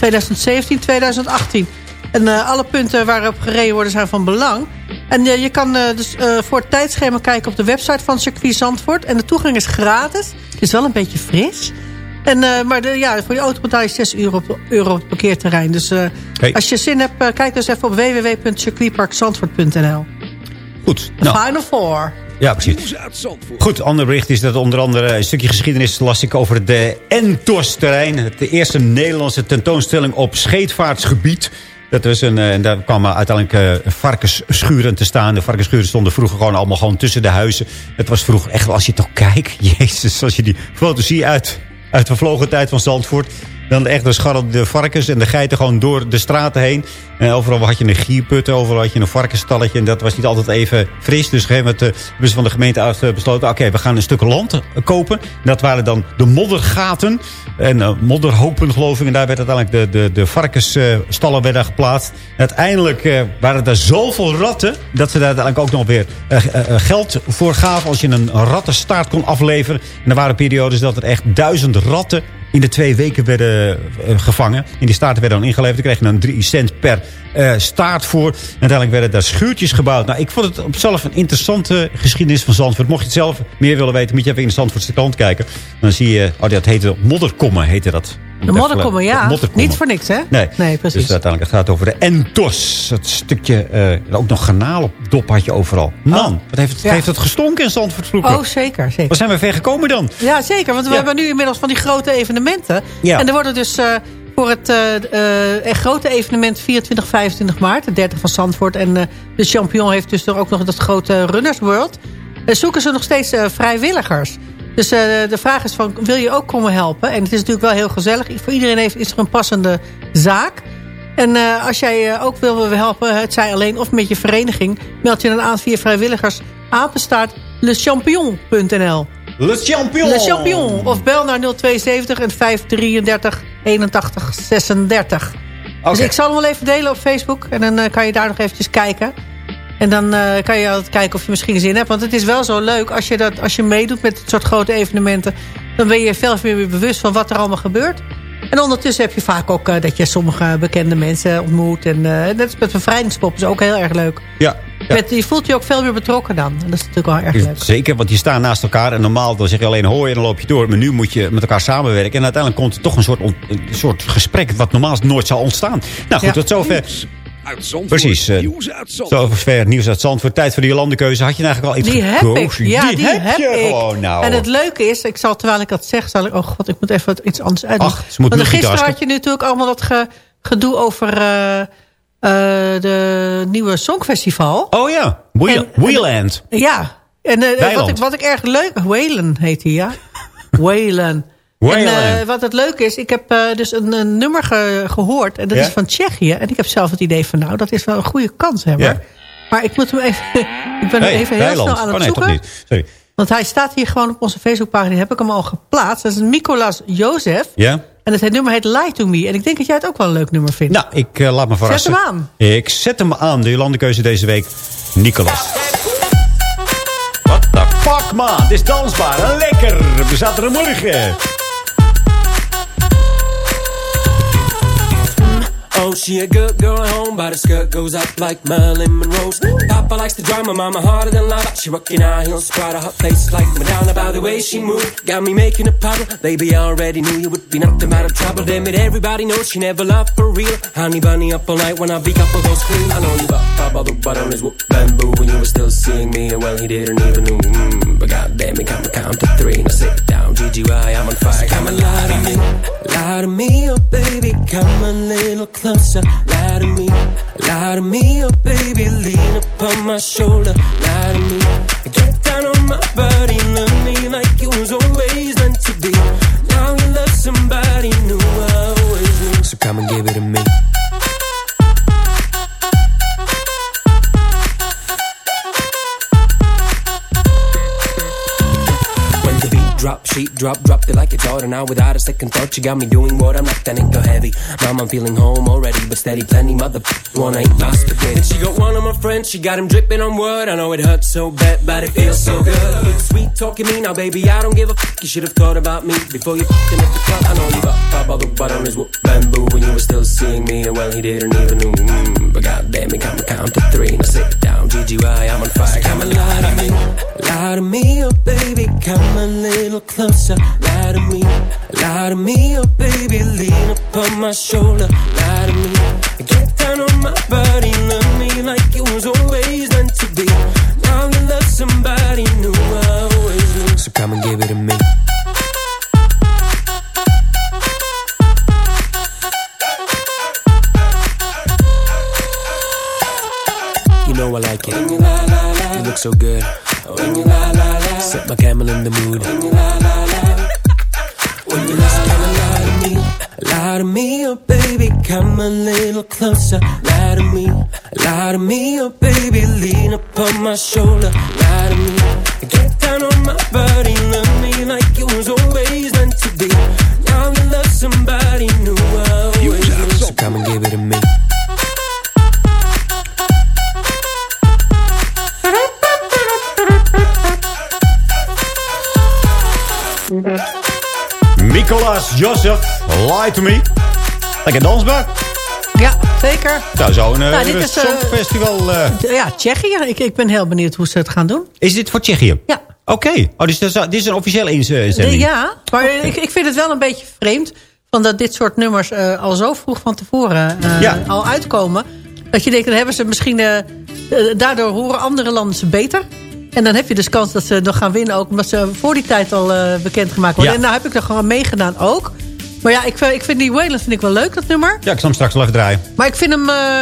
2017-2018. En eh, alle punten waarop gereden worden zijn van belang. En je kan dus voor het tijdschema kijken op de website van circuit Zandvoort. En de toegang is gratis. Het is wel een beetje fris. En, eh, maar de, ja, voor je auto betaal je 6 euro op, euro op het parkeerterrein. Dus eh, Hey. als je zin hebt, eh, kijk dus even op www.circuitparkzandvoort.nl. Goed, nou, Final Four. ja, precies. Goed, ander bericht is dat onder andere een stukje geschiedenis las ik over de Entos-terrein. De eerste Nederlandse tentoonstelling op scheetvaartsgebied. Dat was een, en daar kwamen uiteindelijk eh, varkensschuren te staan. De varkensschuren stonden vroeger gewoon allemaal gewoon tussen de huizen. Het was vroeger echt, als je toch kijkt, jezus, als je die foto's ziet uit, uit vervlogen tijd van Zandvoort. Dan echt, dan scharrelden de varkens en de geiten gewoon door de straten heen. En overal had je een gierput, overal had je een varkensstalletje. En dat was niet altijd even fris. Dus op een gegeven moment eh, van de gemeente eh, besloten... oké, we gaan een stuk land eh, kopen. En dat waren dan de moddergaten. En eh, modderhopen, geloof ik. En daar werd uiteindelijk de, de, de varkensstallen werden geplaatst. Uiteindelijk eh, waren er zoveel ratten... dat ze daar uiteindelijk ook nog weer eh, eh, eh, geld voor gaven... als je een rattenstaart kon afleveren. En er waren periodes dat er echt duizend ratten in de twee weken werden eh, gevangen. In die staarten werden dan ingeleverd. Dan kreeg je dan drie cent per eh, staart voor. En uiteindelijk werden daar schuurtjes gebouwd. Nou, ik vond het op zelf een interessante geschiedenis van Zandvoort. Mocht je het zelf meer willen weten, moet je even in de Zandvoortse krant kijken. Dan zie je, oh, dat heette Modderkommen, heette dat. De modderkommen, ja. Modderkommen. Niet voor niks, hè? Nee, Nee, precies. Dus uiteindelijk het gaat over de Entos. Het stukje, eh, ook nog garnalenpdop had je overal. Man, wat heeft Ja. heeft het gestonken in Zandvoort vroeger? Oh, zeker, zeker. Waar zijn we ver gekomen dan? Ja, zeker. Want we Ja. hebben nu inmiddels van die grote evenementen. Ja. En er worden dus eh, voor het eh, grote evenement 24, 25 maart... de 30 van Zandvoort. En de Champion heeft dus er ook nog dat grote Runners World. Zoeken ze nog steeds vrijwilligers. Dus eh, de vraag is van, wil je ook komen helpen? En het is natuurlijk wel heel gezellig. Voor iedereen heeft, is er een passende zaak. En eh, als jij eh, ook wil helpen, het zij alleen of met je vereniging... meld je dan aan via vrijwilligers apenstaart lechampion.nl. Le Champion! Le Champion. Of bel naar 072 en 533 81 36. Dus ik zal hem wel even delen op Facebook. En dan kan je daar nog eventjes kijken. En dan eh, kan je altijd kijken of je misschien zin hebt. Want het is wel zo leuk als je, dat, als je meedoet met dit soort grote evenementen. Dan ben je veel meer bewust van wat er allemaal gebeurt. En ondertussen heb je vaak ook eh, dat je sommige bekende mensen ontmoet. En eh, net als met bevrijdingspop is ook heel erg leuk. Ja. ja. Met, je voelt je ook veel meer betrokken dan. En dat is natuurlijk wel erg leuk. Zeker, want die staan naast elkaar. En normaal dan zeg je alleen hoor en dan loop je door. Maar nu moet je met elkaar samenwerken. En uiteindelijk komt er toch een soort, een soort gesprek... wat normaal nooit zou ontstaan. Nou goed, Ja. tot zover. Uit Zandvoort. Precies. eh, Nieuws uit Zandvoort. zover nieuws uit Zandvoort. Tijd voor die landenkeuze. Had je nou eigenlijk al iets Die heb ik. Ja, die, die, heb, je ik. gewoon nou. En het leuke is, ik zal, terwijl ik dat zeg, zal ik... Oh god, ik moet even wat, iets anders uitdoen. Ach, ze moet Want gisteren had je natuurlijk allemaal dat ge- gedoe over eh, eh, de nieuwe Songfestival. Oh ja, Wheel, En- Wheeland. Ja. En wat, ik, wat ik erg leuk... Whalen heet hij, ja. Whalen. En eh, wat het leuke is, ik heb eh, dus een, een nummer ge- gehoord. En dat Ja? is van Tsjechië. En ik heb zelf het idee van, nou, dat is wel een goede kans hebben. Ja? Maar ik moet hem even... ik ben Hey, even heel Weiland. snel aan het oh nee, zoeken. niet. Sorry. Want hij staat hier gewoon op onze Facebookpagina. Die heb ik hem al geplaatst. Dat is Nicolas Jozef. Ja? En het nummer heet Lie to Me. En ik denk dat jij het ook wel een leuk nummer vindt. Nou, ik eh, laat me verrassen. hem aan. Ik zet hem aan. De landenkeuze deze week. Nicolas. What the fuck, man? Het is dansbaar lekker. We zaterdagmorgen. Oh, she a good girl at home, but her skirt goes up like Marilyn Monroe's. Papa likes the drama, mama harder than lava. She rockin' high heels, proud of her face like Madonna by the way she moved. Got me making a puddle, baby, I already knew you would be nothing but a trouble. Damn it, everybody knows she never loved for real. Honey bunny up all night when I beat up all those screams. I know you bought Papa the butt on his whoop bamboo when you were still seeing me, and well, he didn't even know. Mm, but goddamn, he come count to three. Now sit down, GGY, I'm on fire. Come and lie to me, lie to me, oh baby, come a little closer. Lie to me, lie to me, oh baby, lean upon my shoulder. Lie to me, get down on my body, love me now without a second thought. You got me doing what I'm not, then it go heavy. Mom, I'm feeling home already, but steady, plenty mother wanna eat my spaghetti. And she got one of my friends, she got him dripping on wood. I know it hurts so bad, but it feels so good. Sweet talking me now, baby, I don't give a fuck. You should have thought about me before you fucking the club. I know you got the butt on his bamboo when you were still seeing me, and well, he didn't even know. Mm, but goddamn, he come count to three. Now sit down, GGY, I'm on fire. Come and lie to me, lie to me, oh baby, come a little closer. Lie to me, lie to me, oh baby, lean upon my shoulder. Lie to me, get down on my body, love me like it was always meant to be. Now you love somebody new, I always knew. So come and give it to me. Look so good. When you la la la, set my camel in the mood. When you la la la, when you just kinda lie to me, lie to me, oh baby, come a little closer. Lie to me, lie to me, oh baby, lean upon my shoulder. Lie to me, get down on my body, Nicolas Joseph, Lie to Me. Lekker dansbaar. Ja, zeker. Nou, zo'n uh, Nou, eh, songfestival. eh, Ja, Tsjechië. Ik, ik ben heel benieuwd hoe ze het gaan doen. is dit voor Tsjechië? Ja. Oké. Oh, dus dat is, dit is een officiële inzending. De- ja, maar ik, ik vind het wel een beetje vreemd... Van dat dit soort nummers eh, al zo vroeg van tevoren eh, Ja. al uitkomen. Dat je denkt, dan hebben ze misschien... eh, eh, daardoor horen andere landen ze beter. En dan heb je dus kans dat ze nog gaan winnen ook. Omdat ze voor die tijd al eh bekendgemaakt worden. Ja. En nou heb ik er gewoon meegedaan ook. Maar ja, ik, vind- ik vind die Wayland vind ik wel leuk, dat nummer. Ja, ik zal hem straks wel even draaien. Maar ik vind hem... eh,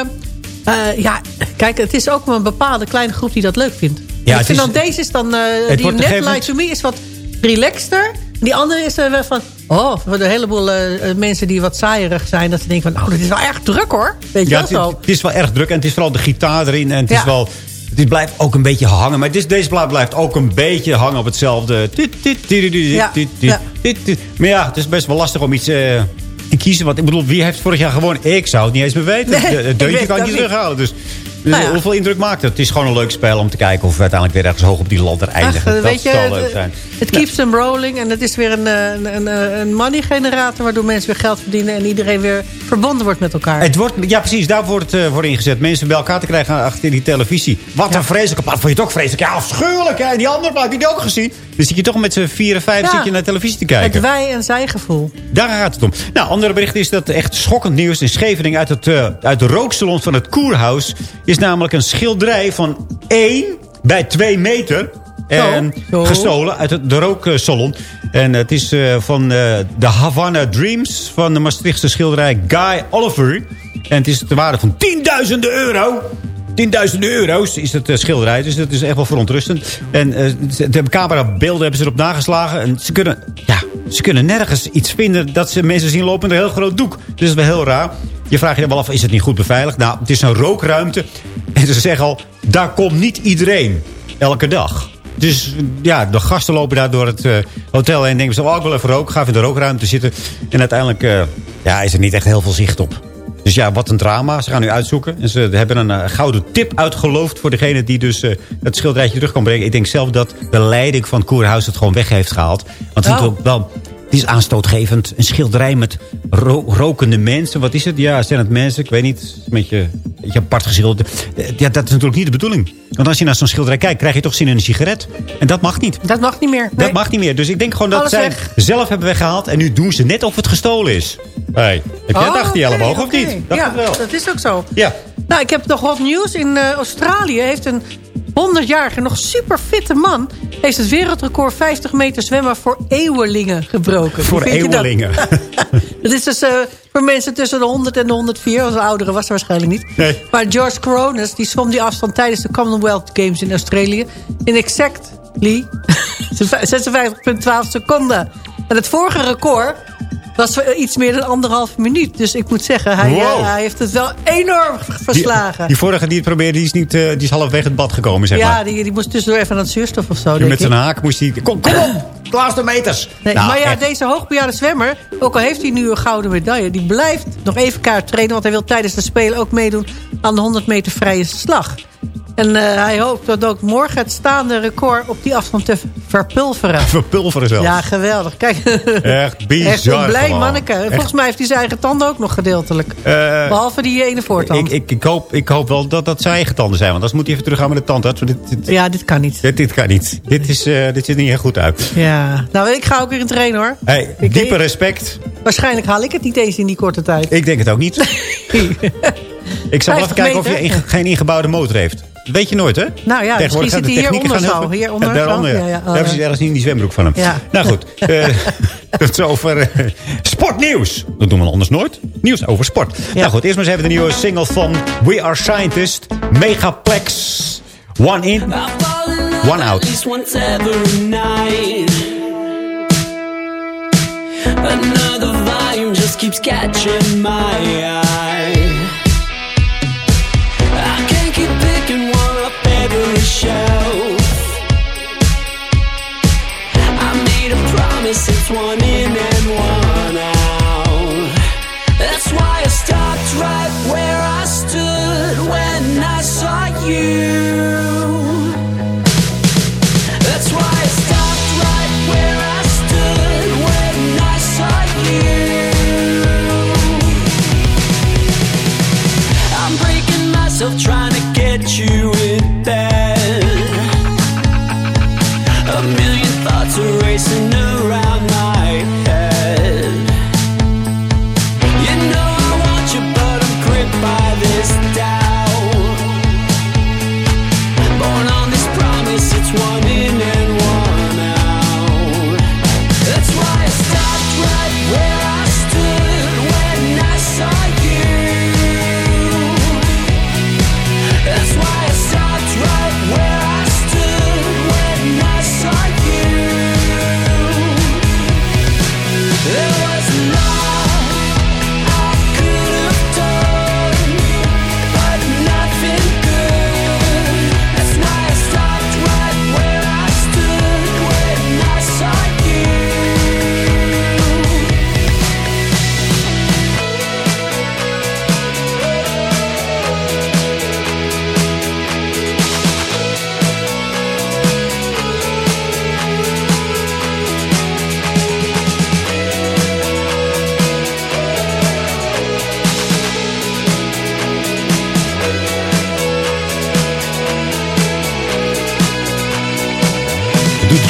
eh, ja, kijk, het is ook maar een bepaalde kleine groep die dat leuk vindt. Ja, ik het vind is- dan deze is dan... eh, die net gegeven Lie to Me is wat relaxter. Die andere is er wel van... Oh, voor een heleboel eh, eh, mensen die wat saaierig zijn. Dat ze denken van, nou, dit is wel erg druk hoor. Weet je Ja, wel zo. het is wel erg druk. En het is vooral de gitaar erin. En het is Ja. wel... Het blijft ook een beetje hangen. Maar dit, deze plaat blijft ook een beetje hangen op hetzelfde. Ja, ja. Maar ja, het is best wel lastig om iets eh, te kiezen. Want ik bedoel, wie heeft vorig jaar gewonnen? Ik zou het niet eens meer weten. Nee, het deuntje kan het niet terughalen. Dus Nou ja. hoeveel indruk maakt het? Het is gewoon een leuk spel om te kijken of we uiteindelijk weer ergens hoog op die ladder eindigen. Ach, dat weet je, zou leuk zijn. Het keeps them rolling. En het is weer een, eh, een, een, een money generator. Waardoor mensen weer geld verdienen. En iedereen weer verbonden wordt met elkaar. Het wordt, ja, precies. Daar wordt het eh, voor ingezet. Mensen bij elkaar te krijgen achter die televisie. Wat een vreselijke plaat. Vond je het ook vreselijk? Ja, afschuwelijk. Hè? Die andere plaat heb je die ook gezien. Dan zit je toch met z'n vier en vijf Ja. zit je naar televisie te het kijken. wij- en zij gevoel. Daar gaat het om. Nou, andere bericht is dat echt schokkend nieuws in Scheveningen... uit, het, eh, uit de rooksalon van het Koerhuis... is namelijk een schilderij van 1 bij 2 meter... En gestolen uit het, de rooksalon. En het is eh, van eh, de Havana Dreams... van de Maastrichtse schilderij Guy Oliver. En het is de waarde van tienduizenden euro... 10.000 euro's is het eh, schilderij. Dus dat is echt wel verontrustend. En eh, de camerabeelden hebben ze erop nageslagen. En ze kunnen, ja, ze kunnen nergens iets vinden dat ze mensen zien lopen met een heel groot doek. Dus dat is wel heel raar. Je vraagt je wel af, is het niet goed beveiligd? Nou, het is een rookruimte. En ze zeggen al, daar komt niet iedereen. Elke dag. Dus ja, de gasten lopen daar door het eh, hotel heen en denken ze, oh, ik wil even roken. Ga even in de rookruimte zitten. En uiteindelijk eh, ja, is er niet echt heel veel zicht op. Dus ja, wat een drama. Ze gaan nu uitzoeken. En ze hebben een eh, gouden tip uitgeloofd... voor degene die dus eh, het schilderijtje terug kan brengen. Ik denk zelf dat de leiding van Koerhuis het gewoon weg heeft gehaald. Want het, is Oh. ook wel, het is aanstootgevend. Een schilderij met ro- rokende mensen. Wat is het? Ja, zijn het mensen? Ik weet niet. Het is Een beetje, een beetje apart geschilderd. Eh, Ja, dat is natuurlijk niet de bedoeling. Want als je naar zo'n schilderij kijkt... krijg je toch zin in een sigaret. En dat mag niet. Dat mag niet meer. Nee. Dat mag niet meer. Dus ik denk gewoon dat Alles zij weg. zelf hebben weggehaald. En nu doen ze net of het gestolen is. Hey, heb jij Oh, achter je oké, elleboog of niet? Dat ja, wel. dat is ook zo. Ja. Nou, ik heb nog wat nieuws. In eh, Australië heeft een 100-jarige, nog super fitte man... heeft het wereldrecord 50 meter zwemmen voor eeuwelingen gebroken. Voor dat? eeuwelingen. Dat is dus eh, voor mensen tussen de 100 en de 104. Als een oudere was er waarschijnlijk niet. Nee. Maar George Cronus, die zwom die afstand tijdens de Commonwealth Games in Australië. In exactly 56,12 seconden. En het vorige record was iets meer dan anderhalf minuut. Dus ik moet zeggen, hij, eh, hij heeft het wel enorm verslagen. Die, die vorige die het probeerde, die is, niet, eh, die is halfweg het bad gekomen, zeg ja, maar. die, die moest tussendoor even aan het zuurstof of zo. Denk met ik. zijn haak moest hij... Kom, kom op! De laatste meters! Nee, Nou, maar ja, echt. deze hoogbejaarde zwemmer, ook al heeft hij nu een gouden medaille... die blijft nog even kaart trainen... want hij wil tijdens de Spelen ook meedoen aan de 100 meter vrije slag. En eh, hij hoopt dat ook morgen het staande record op die afstand te verpulveren. Verpulveren zelfs. Ja, geweldig. Kijk, Echt bizar echt een blij manneke. Echt. Volgens mij heeft hij zijn eigen tanden ook nog gedeeltelijk. Eh, Behalve die ene voortand. ik, ik, ik, hoop, ik hoop wel dat dat zijn eigen tanden zijn. Want anders moet hij even teruggaan met de tandarts. Dit, dit, Ja, dit kan niet. dit, dit kan niet. Dit, is, eh, dit ziet er niet heel goed uit. Ja, nou ik ga ook weer in trainen hoor. Hey, Ik- diepe respect. Waarschijnlijk haal ik het niet eens in die korte tijd. Ik denk het ook niet. Ik zal even 50 kijken of je geen ingebaoude motor heeft. Weet je nooit, hè? Nou ja, misschien zit hij hieronder zo. Hieronder Ja, zo. daaronder, ja. Ja, ja, Daar hebben ze ja. ergens in die zwembroek van hem. Ja. Nou goed, eh, tot zover eh, sportnieuws. Dat doen we anders nooit. Nieuws over sport. Nou goed, eerst maar eens even de nieuwe single van We Are Scientist. Megaplex. One in, one At out. least once every night. Another volume just keeps catching my eye. One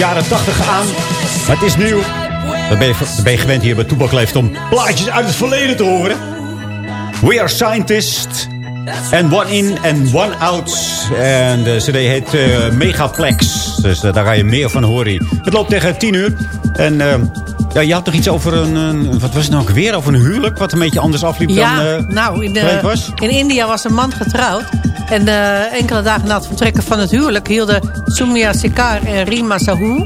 jaren 80 aan, maar het is nieuw. Dan ben je, dan ben je gewend hier bij Toebak Leeft om plaatjes uit het verleden te horen. We are scientists. And one in and one out. En de cd heet eh, Megaplex. Dus eh, daar ga je meer van horen. Het loopt tegen 10 uur. En eh, ja, je had nog iets over een, een- Wat was het nou ook weer? Over een huwelijk? Wat een beetje anders afliep Ja, dan... eh, nou, in, gelijk de, was? in India was een man getrouwd. En eh, enkele dagen na het vertrekken van het huwelijk... hielden Sumya Sikar en Rima Sahu...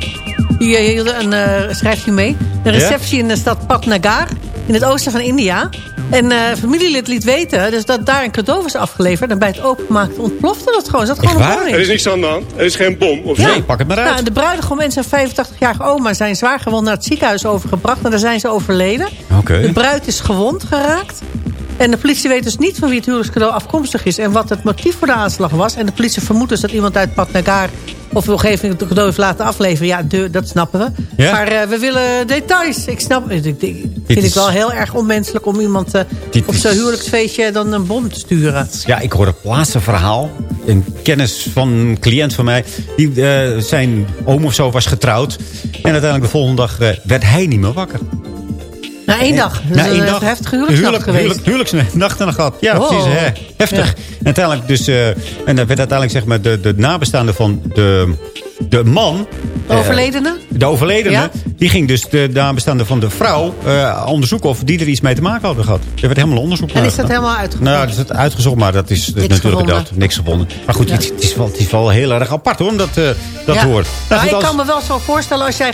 die eh, hielden een uh, schrijfje mee. Een Ja? receptie in de stad Patnagar... in het oosten van India. En eh familielid liet weten dus dat daar een cadeau was afgeleverd. En bij het openmaken ontplofte dat gewoon. Zat gewoon een. Er is niks aan de hand. Er is geen bom. Of Ja. zo. pak het maar uit. Nou, de bruidegom en zijn 85-jarige oma zijn zwaar gewond naar het ziekenhuis overgebracht. En daar zijn ze overleden. Oké. De bruid is gewond geraakt. En de politie weet dus niet van wie het huwelijkscadeau afkomstig is... en wat het motief voor de aanslag was. En de politie vermoedt dus dat iemand uit Patnagar... of de omgeving het cadeau heeft laten afleveren. Ja, de, dat snappen we. Ja. Maar eh, we willen details. Ik snap ik, vind is- ik wel heel erg onmenselijk... om iemand Dit op zo'n huwelijksfeestje dan een bom te sturen. Ja, ik hoorde het laatste verhaal. Een kennis van een cliënt van mij. Die, eh, zijn oom of zo was getrouwd. En uiteindelijk de volgende dag werd hij niet meer wakker. Na één dag. Dat Na is één een dag. heftige huwelijksnacht Huwelijk- geweest. Huwelijk, huwelijksnacht nog gehad. Ja, precies. Hè. Heftig. Ja. En uiteindelijk dus... eh, en dan werd uiteindelijk zeg maar de, de nabestaande van de, de man... De eh, overledene? de overledene, Ja. die ging dus de nabestaande van de vrouw eh, onderzoeken of die er iets mee te maken hadden gehad. Er werd helemaal onderzoek En is dat helemaal uitgevoerd? Nou, dat is het uitgezocht, maar dat is, dat Niks natuurlijk gevonden. dood. Niks gevonden. Maar goed, Ja. het, het is wel, het is wel heel erg apart hoor, dat, eh, dat Ja. Maar goed, ik als- kan me wel zo voorstellen als jij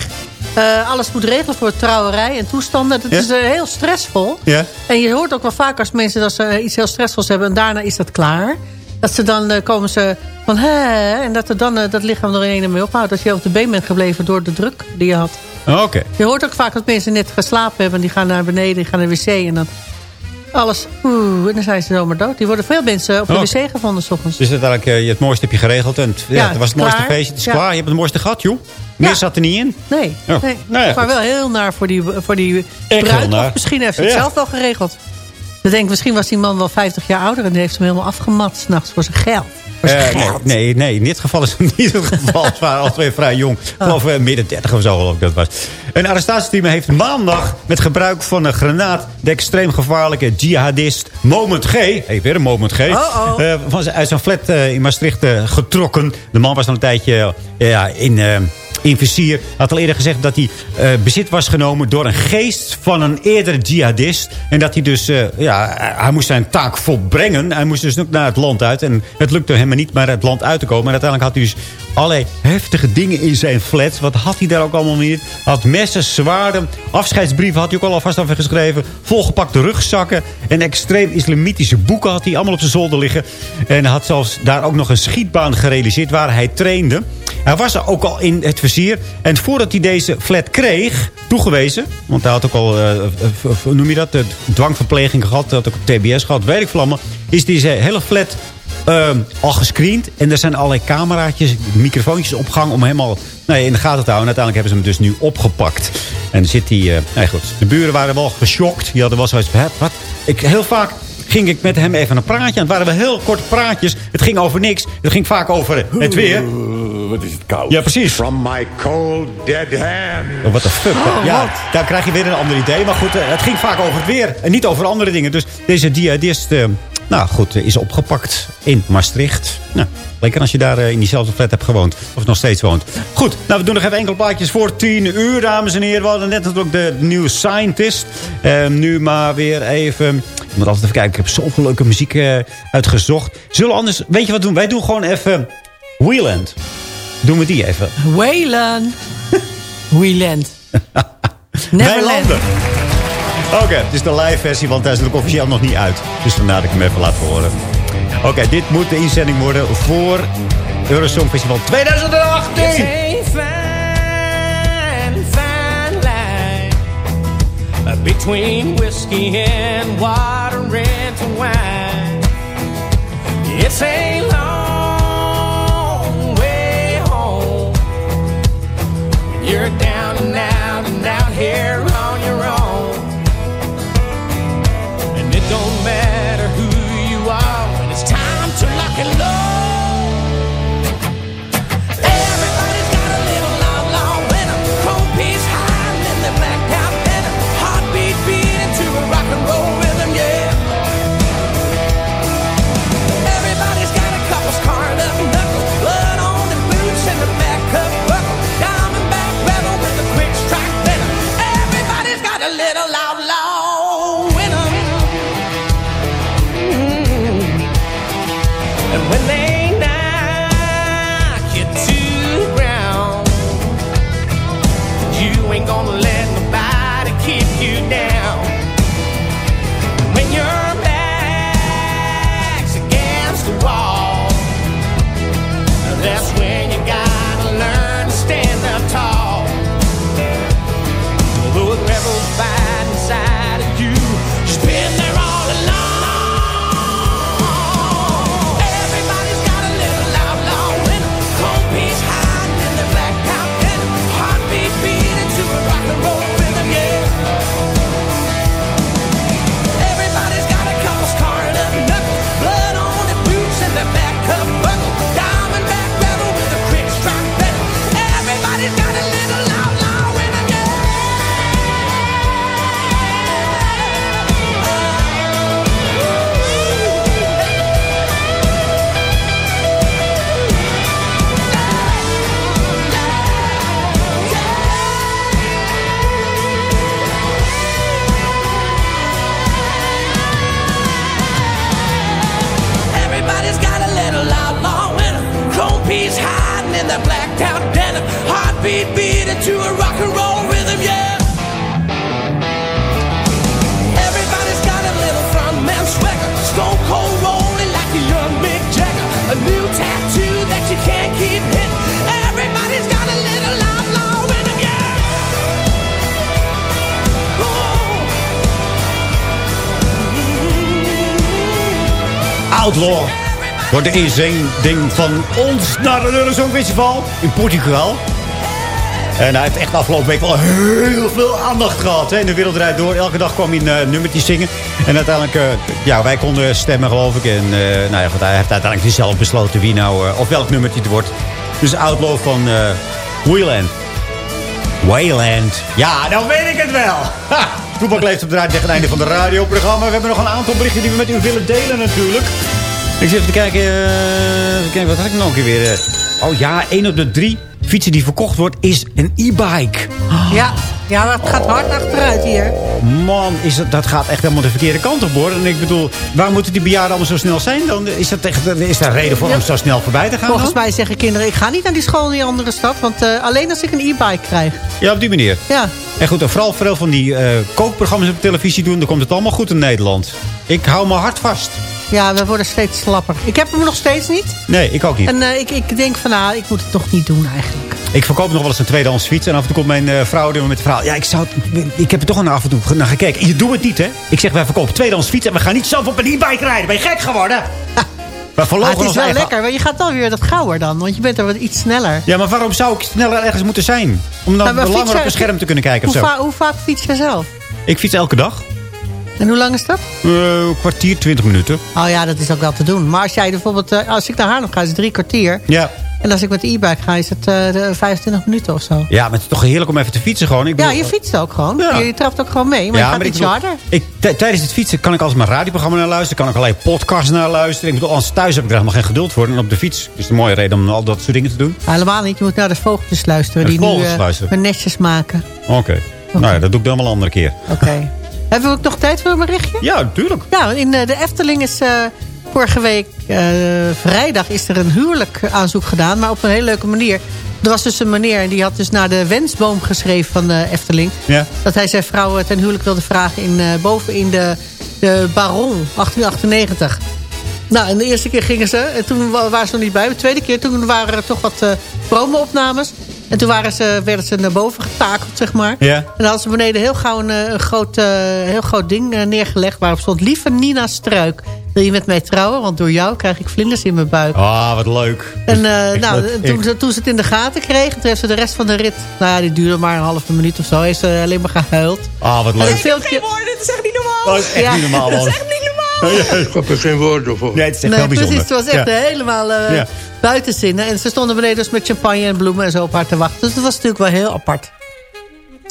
eh, alles moet regelen voor trouwerij en toestanden. Dat Ja. is eh, heel stressvol. Ja. En je hoort ook wel vaak als mensen dat ze eh, iets heel stressvols hebben en daarna is dat klaar. Dat ze dan komen ze van hè en dat er dan dat lichaam er ineens mee ophoudt. Dat je op de been bent gebleven door de druk die je had. Oh, Oké. Je hoort ook vaak dat mensen net geslapen hebben. Die gaan naar beneden, die gaan naar de wc en dan alles. Oeh, en dan zijn ze zomaar dood. Die worden veel mensen op de Oh. wc gevonden s ochtends. Dus uiteindelijk, eh, je het mooiste heb je geregeld. En het, ja, Ja, het was het het is mooiste feestje. Het is Ja. klaar. Je hebt het mooiste gehad, joh. Meer Ja. zat er niet in. Nee, Oh. nee. Nou ja, maar wel heel naar voor die, voor die bruid. misschien heeft ze het Ja. zelf wel geregeld. Ik denk, misschien was die man wel 50 jaar ouder... en die heeft hem helemaal afgemat s'nachts voor zijn geld. Voor zijn Eh, nee, geld. nee, nee, in dit geval is het niet het geval. Ze waren al twee vrij jong. Ik geloof eh, midden 30 of zo geloof ik dat was. Een arrestatieteam heeft maandag met gebruik van een granaat... de extreem gevaarlijke jihadist Moment G... Hey, weer een Moment G... Oh-oh. eh, van zijn- uit zijn flat eh, in Maastricht eh, getrokken. De man was al een tijdje eh, ja, in... in had al eerder gezegd dat hij eh, bezit was genomen door een geest van een eerdere jihadist. En dat hij dus, eh, ja, hij moest zijn taak volbrengen. Hij moest dus ook naar het land uit. En het lukte hem niet maar het land uit te komen. En uiteindelijk had hij dus allerlei heftige dingen in zijn flat. Wat had hij daar ook allemaal niet? Had messen, zwaarden, afscheidsbrieven had hij ook al alvast afgeschreven. Volgepakte rugzakken en extreem islamitische boeken had hij allemaal op zijn zolder liggen. En had zelfs daar ook nog een schietbaan gerealiseerd waar hij trainde. Hij was er ook al in het vizier. En voordat hij deze flat kreeg, toegewezen... want hij had ook al, hoe noem je dat, dwangverpleging gehad... had ook TBS gehad, weet ik vlammen... is deze hele flat al gescreend. En er zijn allerlei cameraatjes, microfoontjes op gang... om hem al nee, in de gaten te houden. En uiteindelijk hebben ze hem dus nu opgepakt. En zit hij... nee, goed. De buren waren wel geschokt. Die hadden wel zoiets wat? Ik, heel vaak ging ik met hem even een praatje aan. Het waren wel heel korte praatjes. Het ging over niks. Het ging vaak over het weer. Wat is het koud. Ja, precies. From my cold dead hand. Oh, wat de fuck. ja, daar krijg je weer een ander idee. Maar goed, eh, het ging vaak over het weer. En niet over andere dingen. Dus deze jihadist, eh, nou goed, eh, is opgepakt in Maastricht. Nou, lekker als je daar eh, in diezelfde flat hebt gewoond. Of nog steeds woont. Goed, nou we doen nog even enkele plaatjes voor tien uur, dames en heren. We hadden net natuurlijk de New Scientist. Eh, nu maar weer even... Ik moet altijd even kijken. Ik heb zoveel leuke muziek eh, uitgezocht. Zullen we anders... Weet je wat doen? Wij doen gewoon even... Wheeland. Doen we die even. Wayland. Wheeland. Neverland. Oké, het is de live versie, want hij is natuurlijk officieel nog niet uit. Dus vandaar dat ik hem even laat horen. Oké, dit moet de inzending worden voor Eurosong Festival 2018. It's a fine, fine line uh, between whiskey and water and wine. It's a long way home. You're down and out and out here Heartbeat beating to a rock and roll rhythm, yeah. Everybody's got a little front man swagger. Stone cold rolling like a young Mick Jagger. A new tattoo that you can't keep hitting. Everybody's got a little outlaw in 'em, yeah. Outlaw. Wordt de inzending van ons naar het Eurosong Festival in Portugal. En hij heeft echt afgelopen week wel heel veel aandacht gehad. Hè? In de wereld draait door. Elke dag kwam hij een uh, nummertje zingen. En uiteindelijk, eh, ja, wij konden stemmen geloof ik. En eh, nou ja, goed, hij heeft uiteindelijk zelf besloten wie nou, eh, of welk nummertje het wordt. Dus Outlaw van eh Wayland. Ja, dan weet ik het wel. Ha! Leeft op de radio tegen het einde van het radioprogramma. We hebben nog een aantal berichten die we met u willen delen natuurlijk. Ik zit even te kijken, eh, even kijken wat had ik nog een keer weer. eh. oh ja, één op de drie fietsen die verkocht wordt, is een e-bike. Ja, ja, dat gaat hard achteruit hier. Man, is dat, dat gaat echt helemaal de verkeerde kant op, hoor. En ik bedoel, waar moeten die bejaarden allemaal zo snel zijn? Dan is, dat echt, is daar reden voor om zo snel voorbij te gaan? Volgens dan? mij zeggen kinderen, ik ga niet naar die school in die andere stad. Want eh, alleen als ik een e-bike krijg. Ja, op die manier. Ja. En goed, en vooral veel van die eh, kookprogramma's op televisie doen... dan komt het allemaal goed in Nederland. Ik hou mijn hart vast. Ja, we worden steeds slapper. Ik heb hem nog steeds niet. Nee, ik ook niet. En eh, ik, ik denk van, nou, ik moet het toch niet doen eigenlijk. Ik verkoop nog wel eens een tweedehands fiets. En af en toe komt mijn eh, vrouw met het verhaal. Ja, ik, zou, ik heb er toch af en toe naar gekeken. En je doet het niet, hè? Ik zeg, wij verkopen tweedehands fiets. En we gaan niet zelf op een e-bike rijden. Ben je gek geworden? Maar verlogen het is wel eigen- lekker, want je gaat dan weer dat gauwer dan. Want je bent er wat iets sneller. Ja, maar waarom zou ik sneller ergens moeten zijn? Om dan Nou, maar langer op een scherm te kunnen kijken of Hoe, zo. va- hoe vaak fiets je zelf? Ik fiets elke dag. En hoe lang is dat? Eh, een kwartier, twintig minuten. Oh ja, dat is ook wel te doen. Maar als jij bijvoorbeeld, eh, als ik naar Haarlem ga, is het drie kwartier. Ja. En als ik met de e-bike ga, is het eh, de 25 minuten of zo. Ja, maar het is toch heerlijk om even te fietsen gewoon. Ik Ja, je fietst ook gewoon. Ja. Je, je trapt ook gewoon mee, maar je gaat ik iets bedoel, harder. Ik, tijdens het fietsen kan ik altijd mijn radioprogramma naar luisteren. Kan ik allerlei podcasts naar luisteren. Ik bedoel, als thuis heb ik er helemaal geen geduld voor. En op de fiets is het een mooie reden om al dat soort dingen te doen. Maar helemaal niet. Je moet naar de vogeltjes luisteren. Die de nu vogeltjes eh, luisteren. hun nestjes maken. Oké. Nou ja, dat doe ik dan wel een andere keer. Oké. Hebben we ook nog tijd voor een berichtje? Ja, natuurlijk. Ja, in eh, de Efteling is eh, vorige week eh, vrijdag is er een huwelijk aanzoek gedaan. Maar op een hele leuke manier. Er was dus een meneer en die had dus naar de wensboom geschreven van de Efteling. Ja. Dat hij zijn vrouw ten huwelijk wilde vragen in, boven in de, de Baron 1898. Nou, en de eerste keer gingen ze. En toen wa- waren ze nog niet bij. De tweede keer, toen waren er toch wat eh promo-opnames. En toen waren ze, werden ze naar boven getakeld, zeg maar. Ja. En dan hadden ze beneden heel gauw een, eh, een groot, eh, heel groot ding eh, neergelegd... waarop stond... Lieve Nina Struik, wil je met mij trouwen? Want door jou krijg ik vlinders in mijn buik. Ah, wat leuk. En eh, nou, leuk. toen, ze- toen ze het in de gaten kregen... toen heeft ze de rest van de rit... nou ja, die duurde maar een halve minuut of zo... heeft ze alleen maar gehuild. Ah, wat En het leuk. filmpje... dit is echt niet normaal. Dat is echt Ja. niet normaal, man. Dat is echt niet normaal. Ik heb er geen woorden voor. Nee, het is echt Nee, heel bijzonder. precies. Het was echt Ja. helemaal eh Ja. buitenzinnen. En ze stonden beneden dus met champagne en bloemen en zo op haar te wachten. Dus dat was natuurlijk wel heel apart.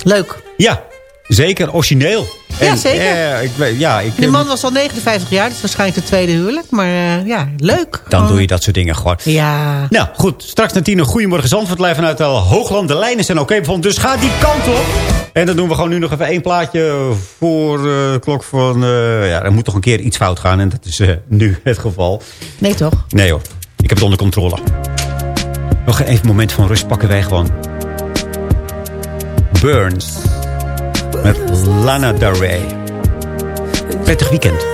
Leuk. Ja, zeker. Origineel. Ja, zeker. eh, ik, ja, ik, Die man was al 59 jaar, dus waarschijnlijk de tweede huwelijk. Maar eh, ja, leuk. Dan doe je dat soort dingen gewoon. Ja. Nou, goed. Straks naar tien een goedemorgen Zandvoort. Live vanuit uh, Hoogland. De lijnen zijn oké bevonden. Dus ga die kant op. En dan doen we gewoon nu nog even één plaatje voor eh, de klok van... eh, ja, er moet toch een keer iets fout gaan. En dat is nu het geval. Nee, toch? Nee hoor. Ik heb het onder controle. Nog even een moment van rust pakken wij gewoon. Burns. Met Lana Del Rey. Prettig weekend.